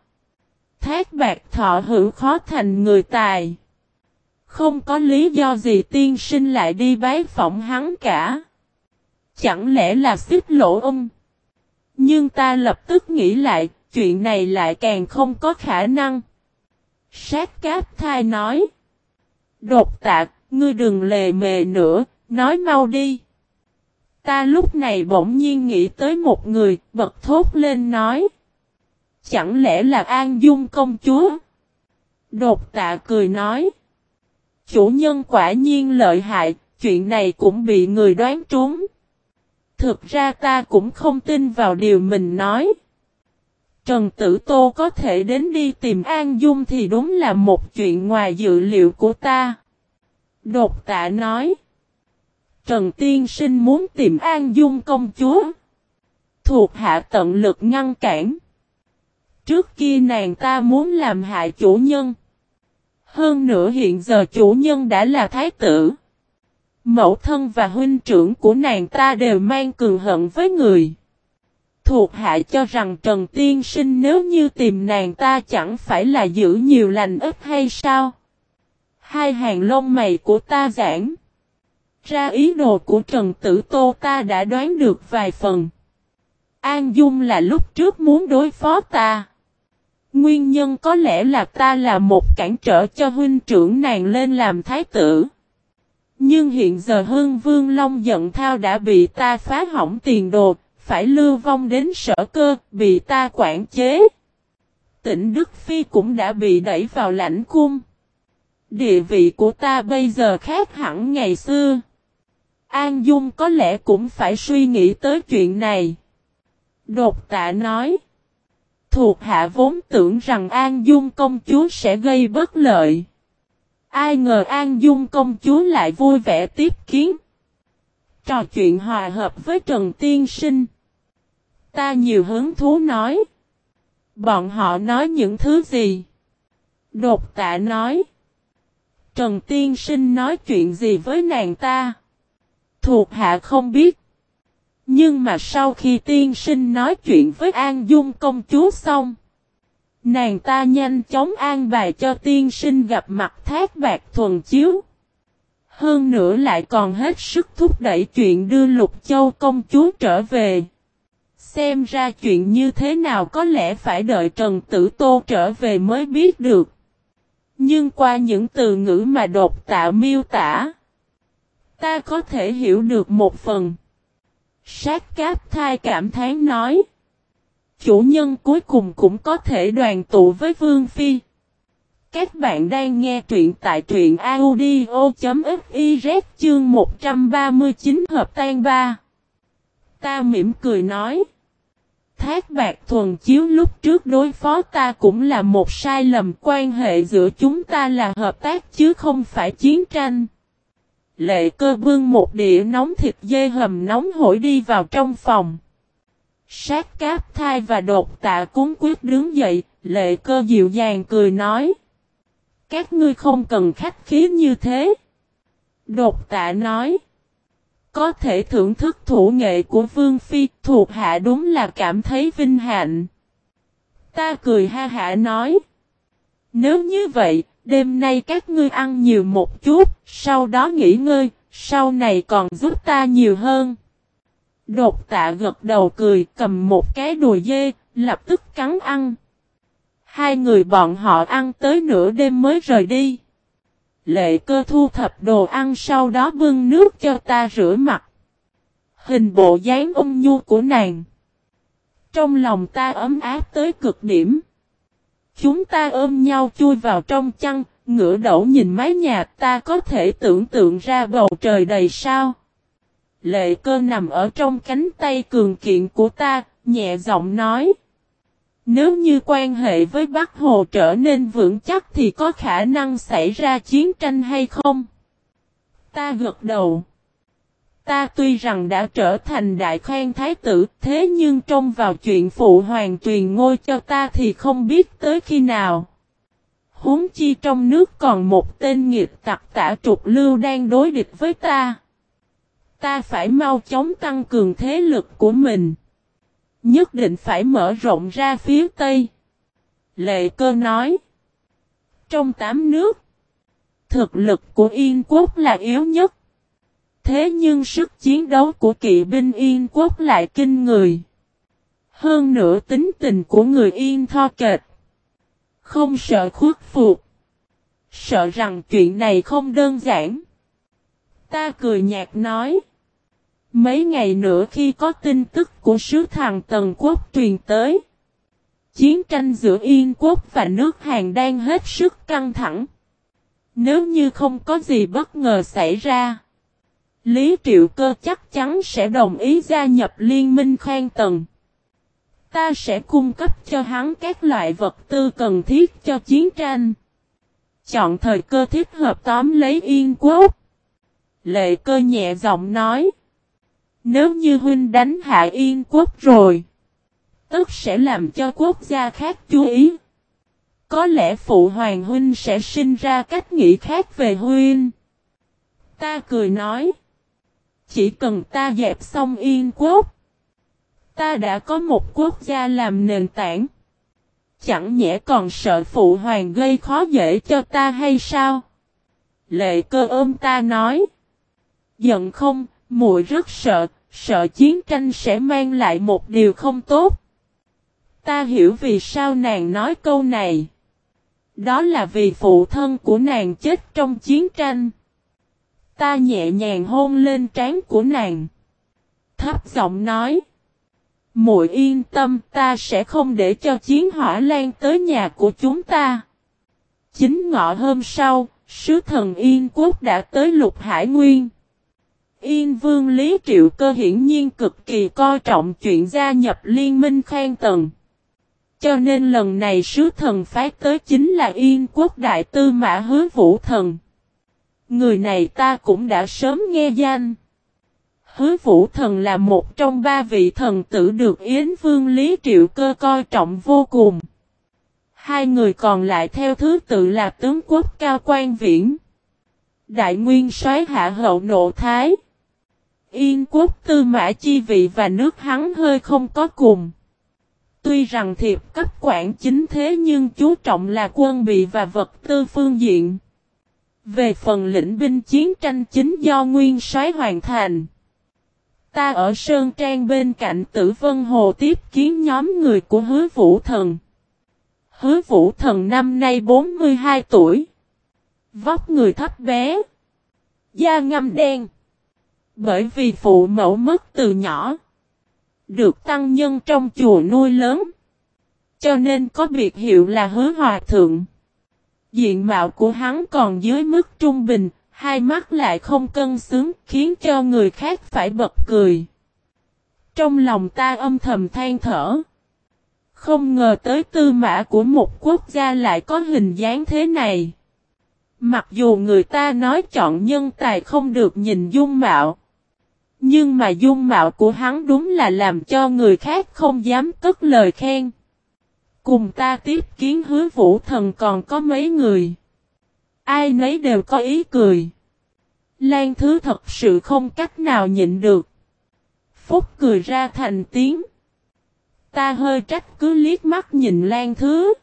Thác Bạc Thọ hữu khó thành người tài. Không có lý do gì tiên sinh lại đi bái phỏng hắn cả. Chẳng lẽ là xích lỗ ông? Nhưng ta lập tức nghĩ lại, chuyện này lại càng không có khả năng. Sát cáp thai nói. Đột tạc, ngươi đừng lề mề nữa, nói mau đi. Ta lúc này bỗng nhiên nghĩ tới một người, bật thốt lên nói. Chẳng lẽ là An Dung công chúa? Đột tạ cười nói. Chủ nhân quả nhiên lợi hại, chuyện này cũng bị người đoán trúng. Thực ra ta cũng không tin vào điều mình nói. Trần Tử Tô có thể đến đi tìm An Dung thì đúng là một chuyện ngoài dự liệu của ta. Đột tạ nói. Trần Tiên Sinh muốn tìm An Dung công chúa. Thuộc hạ tận lực ngăn cản. Trước kia nàng ta muốn làm hại chủ nhân. Hơn nữa hiện giờ chủ nhân đã là thái tử. Mẫu thân và huynh trưởng của nàng ta đều mang cường hận với người. Thuộc hạ cho rằng Trần Tiên Sinh nếu như tìm nàng ta chẳng phải là giữ nhiều lành ít hay sao? Hai hàng lông mày của ta giãn. Ra ý đồ của Trần Tử Tô ta đã đoán được vài phần. An Dung là lúc trước muốn đối phó ta. Nguyên nhân có lẽ là ta là một cản trở cho huynh trưởng nàng lên làm thái tử. Nhưng hiện giờ Hưng Vương Long giận thao đã bị ta phá hỏng tiền đồ, phải lưu vong đến sở cơ, bị ta quản chế. Tỉnh Đức Phi cũng đã bị đẩy vào lãnh cung. Địa vị của ta bây giờ khác hẳn ngày xưa. An Dung có lẽ cũng phải suy nghĩ tới chuyện này. Đột tạ nói. Thuộc hạ vốn tưởng rằng An Dung công chúa sẽ gây bất lợi. Ai ngờ An Dung công chúa lại vui vẻ tiếp kiến. Trò chuyện hòa hợp với Trần Tiên Sinh. Ta nhiều hứng thú nói. Bọn họ nói những thứ gì? Đột tạ nói. Trần Tiên Sinh nói chuyện gì với nàng ta? Thuộc hạ không biết. Nhưng mà sau khi tiên sinh nói chuyện với An Dung công chúa xong. Nàng ta nhanh chóng an bài cho tiên sinh gặp mặt thác bạc thuần chiếu. Hơn nữa lại còn hết sức thúc đẩy chuyện đưa Lục Châu công chúa trở về. Xem ra chuyện như thế nào có lẽ phải đợi Trần Tử Tô trở về mới biết được. Nhưng qua những từ ngữ mà đột tạ miêu tả, ta có thể hiểu được một phần. Sát cáp thai cảm thán nói. chủ nhân cuối cùng cũng có thể đoàn tụ với Vương Phi. Các bạn đang nghe truyện tại truyện audio.fiz chương 139 hợp tan 3. Ta mỉm cười nói. Thác bạc thuần chiếu lúc trước đối phó ta cũng là một sai lầm quan hệ giữa chúng ta là hợp tác chứ không phải chiến tranh. Lệ cơ bưng một đĩa nóng thịt dê hầm nóng hổi đi vào trong phòng. Sát cáp thai và đột tạ cuốn quyết đứng dậy, lệ cơ dịu dàng cười nói. Các ngươi không cần khách khí như thế. Đột tạ nói. Có thể thưởng thức thủ nghệ của Vương Phi thuộc hạ đúng là cảm thấy vinh hạnh. Ta cười ha hả nói. Nếu như vậy, đêm nay các ngươi ăn nhiều một chút, sau đó nghỉ ngơi, sau này còn giúp ta nhiều hơn. Đột tạ gật đầu cười cầm một cái đùi dê, lập tức cắn ăn. Hai người bọn họ ăn tới nửa đêm mới rời đi. Lệ cơ thu thập đồ ăn sau đó bưng nước cho ta rửa mặt. Hình bộ dáng ung nhu của nàng. Trong lòng ta ấm áp tới cực điểm. Chúng ta ôm nhau chui vào trong chăn, ngửa đầu nhìn mái nhà ta có thể tưởng tượng ra bầu trời đầy sao. Lệ cơ nằm ở trong cánh tay cường kiện của ta, nhẹ giọng nói. Nếu như quan hệ với Bắc Hồ trở nên vững chắc thì có khả năng xảy ra chiến tranh hay không? Ta gật đầu. Ta tuy rằng đã trở thành đại khoan thái tử, thế nhưng trông vào chuyện phụ hoàng truyền ngôi cho ta thì không biết tới khi nào. Huống chi trong nước còn một tên nghiệp tặc tả trục lưu đang đối địch với ta. Ta phải mau chóng tăng cường thế lực của mình. Nhất định phải mở rộng ra phía Tây. Lệ cơ nói. Trong tám nước, thực lực của Yên quốc là yếu nhất. Thế nhưng sức chiến đấu của kỵ binh Yên quốc lại kinh người. Hơn nữa tính tình của người Yên tho kệch. Không sợ khuất phục. Sợ rằng chuyện này không đơn giản. Ta cười nhạt nói. Mấy ngày nữa khi có tin tức của sứ thằng Tần Quốc truyền tới. Chiến tranh giữa Yên Quốc và nước Hàn đang hết sức căng thẳng. Nếu như không có gì bất ngờ xảy ra. Lý Triệu Cơ chắc chắn sẽ đồng ý gia nhập liên minh khoan Tần. Ta sẽ cung cấp cho hắn các loại vật tư cần thiết cho chiến tranh. Chọn thời cơ thích hợp tóm lấy Yên Quốc. Lệ cơ nhẹ giọng nói. Nếu như huynh đánh hạ Yên Quốc rồi. Tức sẽ làm cho quốc gia khác chú ý. Có lẽ phụ hoàng huynh sẽ sinh ra cách nghĩ khác về huynh. Ta cười nói. Chỉ cần ta dẹp xong Yên Quốc. Ta đã có một quốc gia làm nền tảng. Chẳng nhẽ còn sợ phụ hoàng gây khó dễ cho ta hay sao? Lệ cơ ôm ta nói. Giận không, muội rất sợ, sợ chiến tranh sẽ mang lại một điều không tốt. Ta hiểu vì sao nàng nói câu này. Đó là vì phụ thân của nàng chết trong chiến tranh. Ta nhẹ nhàng hôn lên trán của nàng. Thấp giọng nói. Muội yên tâm ta sẽ không để cho chiến hỏa lan tới nhà của chúng ta. Chính ngọ hôm sau, sứ thần Yên Quốc đã tới lục hải nguyên. Yên Vương Lý Triệu Cơ hiển nhiên cực kỳ coi trọng chuyện gia nhập liên minh khang tần. Cho nên lần này sứ thần phái tới chính là Yên Quốc Đại Tư Mã Hứa Vũ Thần. Người này ta cũng đã sớm nghe danh. Hứa Vũ Thần là một trong ba vị thần tử được Yến Vương Lý Triệu Cơ coi trọng vô cùng. Hai người còn lại theo thứ tự là tướng quốc cao quan viễn. Đại nguyên soái hạ hậu nộ thái. Yên quốc tư mã chi vị và nước hắn hơi không có cùng. Tuy rằng thiệp cấp quản chính thế nhưng chú trọng là quân bị và vật tư phương diện. Về phần lĩnh binh chiến tranh chính do nguyên soái hoàn thành. Ta ở Sơn Trang bên cạnh tử vân hồ tiếp kiến nhóm người của hứa vũ thần. Hứa vũ thần năm nay 42 tuổi. Vóc người thấp bé. Da ngâm đen. Bởi vì phụ mẫu mất từ nhỏ. Được tăng nhân trong chùa nuôi lớn. cho nên có biệt hiệu là hứa hòa thượng. Diện mạo của hắn còn dưới mức trung bình, hai mắt lại không cân xứng, khiến cho người khác phải bật cười. Trong lòng ta âm thầm than thở. Không ngờ tới tư mã của một quốc gia lại có hình dáng thế này. Mặc dù người ta nói chọn nhân tài không được nhìn dung mạo. Nhưng mà dung mạo của hắn đúng là làm cho người khác không dám cất lời khen. Cùng ta tiếp kiến hứa vũ thần còn có mấy người. Ai nấy đều có ý cười. Lan thứ thật sự không cách nào nhịn được. Phúc cười ra thành tiếng. Ta hơi trách cứ liếc mắt nhìn Lan thứ.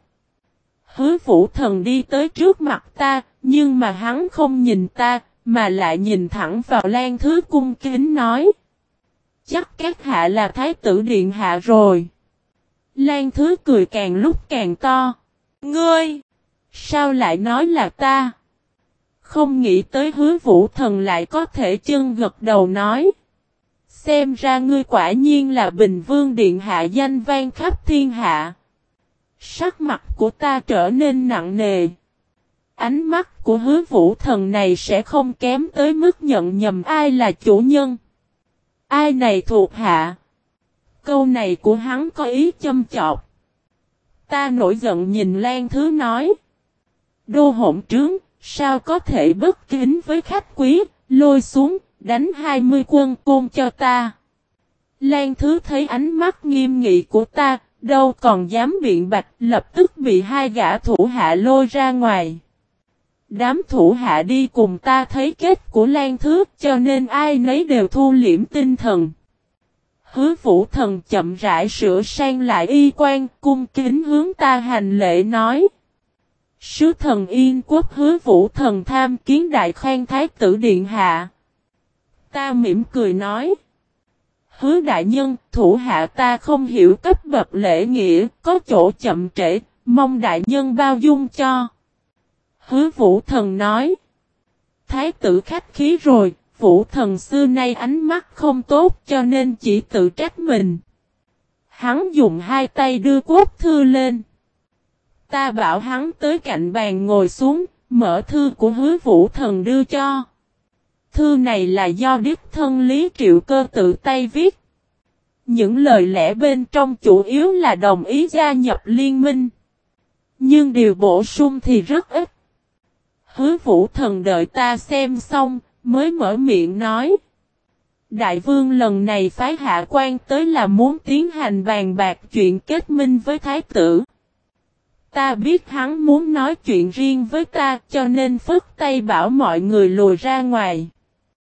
Hứa vũ thần đi tới trước mặt ta, nhưng mà hắn không nhìn ta, mà lại nhìn thẳng vào Lan thứ cung kính nói. Chắc các hạ là thái tử điện hạ rồi. Lan thứ cười càng lúc càng to. Ngươi! Sao lại nói là ta? Không nghĩ tới hứa vũ thần lại có thể chân gật đầu nói. Xem ra ngươi quả nhiên là Bình Vương Điện Hạ danh vang khắp thiên hạ. Sắc mặt của ta trở nên nặng nề. Ánh mắt của hứa vũ thần này sẽ không kém tới mức nhận nhầm ai là chủ nhân. Ai này thuộc hạ. Câu này của hắn có ý châm chọc. Ta nổi giận nhìn Lan Thứ nói. Đô hỗn trướng, sao có thể bất kính với khách quý, lôi xuống, đánh 20 quân côn cho ta. Lan Thứ thấy ánh mắt nghiêm nghị của ta, đâu còn dám biện bạch, lập tức bị hai gã thủ hạ lôi ra ngoài. Đám thủ hạ đi cùng ta thấy kết của Lan Thứ, cho nên ai nấy đều thu liễm tinh thần. Hứa vũ thần chậm rãi sửa sang lại y quan, cung kính hướng ta hành lễ nói. Sứ thần yên quốc hứa vũ thần tham kiến đại khoan thái tử điện hạ. Ta mỉm cười nói. Hứa đại nhân, thủ hạ ta không hiểu cấp bậc lễ nghĩa, có chỗ chậm trễ, mong đại nhân bao dung cho. Hứa vũ thần nói. Thái tử khách khí rồi, vũ thần xưa nay ánh mắt không tốt cho nên chỉ tự trách mình. Hắn dùng hai tay đưa quốc thư lên. Ta bảo hắn tới cạnh bàn ngồi xuống, mở thư của hứa vũ thần đưa cho. Thư này là do đích thân Lý Triệu Cơ tự tay viết. Những lời lẽ bên trong chủ yếu là đồng ý gia nhập liên minh. Nhưng điều bổ sung thì rất ít. Hứa vũ thần đợi ta xem xong, mới mở miệng nói. Đại vương lần này phái hạ quan tới là muốn tiến hành bàn bạc chuyện kết minh với thái tử. Ta biết hắn muốn nói chuyện riêng với ta, cho nên phức tay bảo mọi người lùi ra ngoài.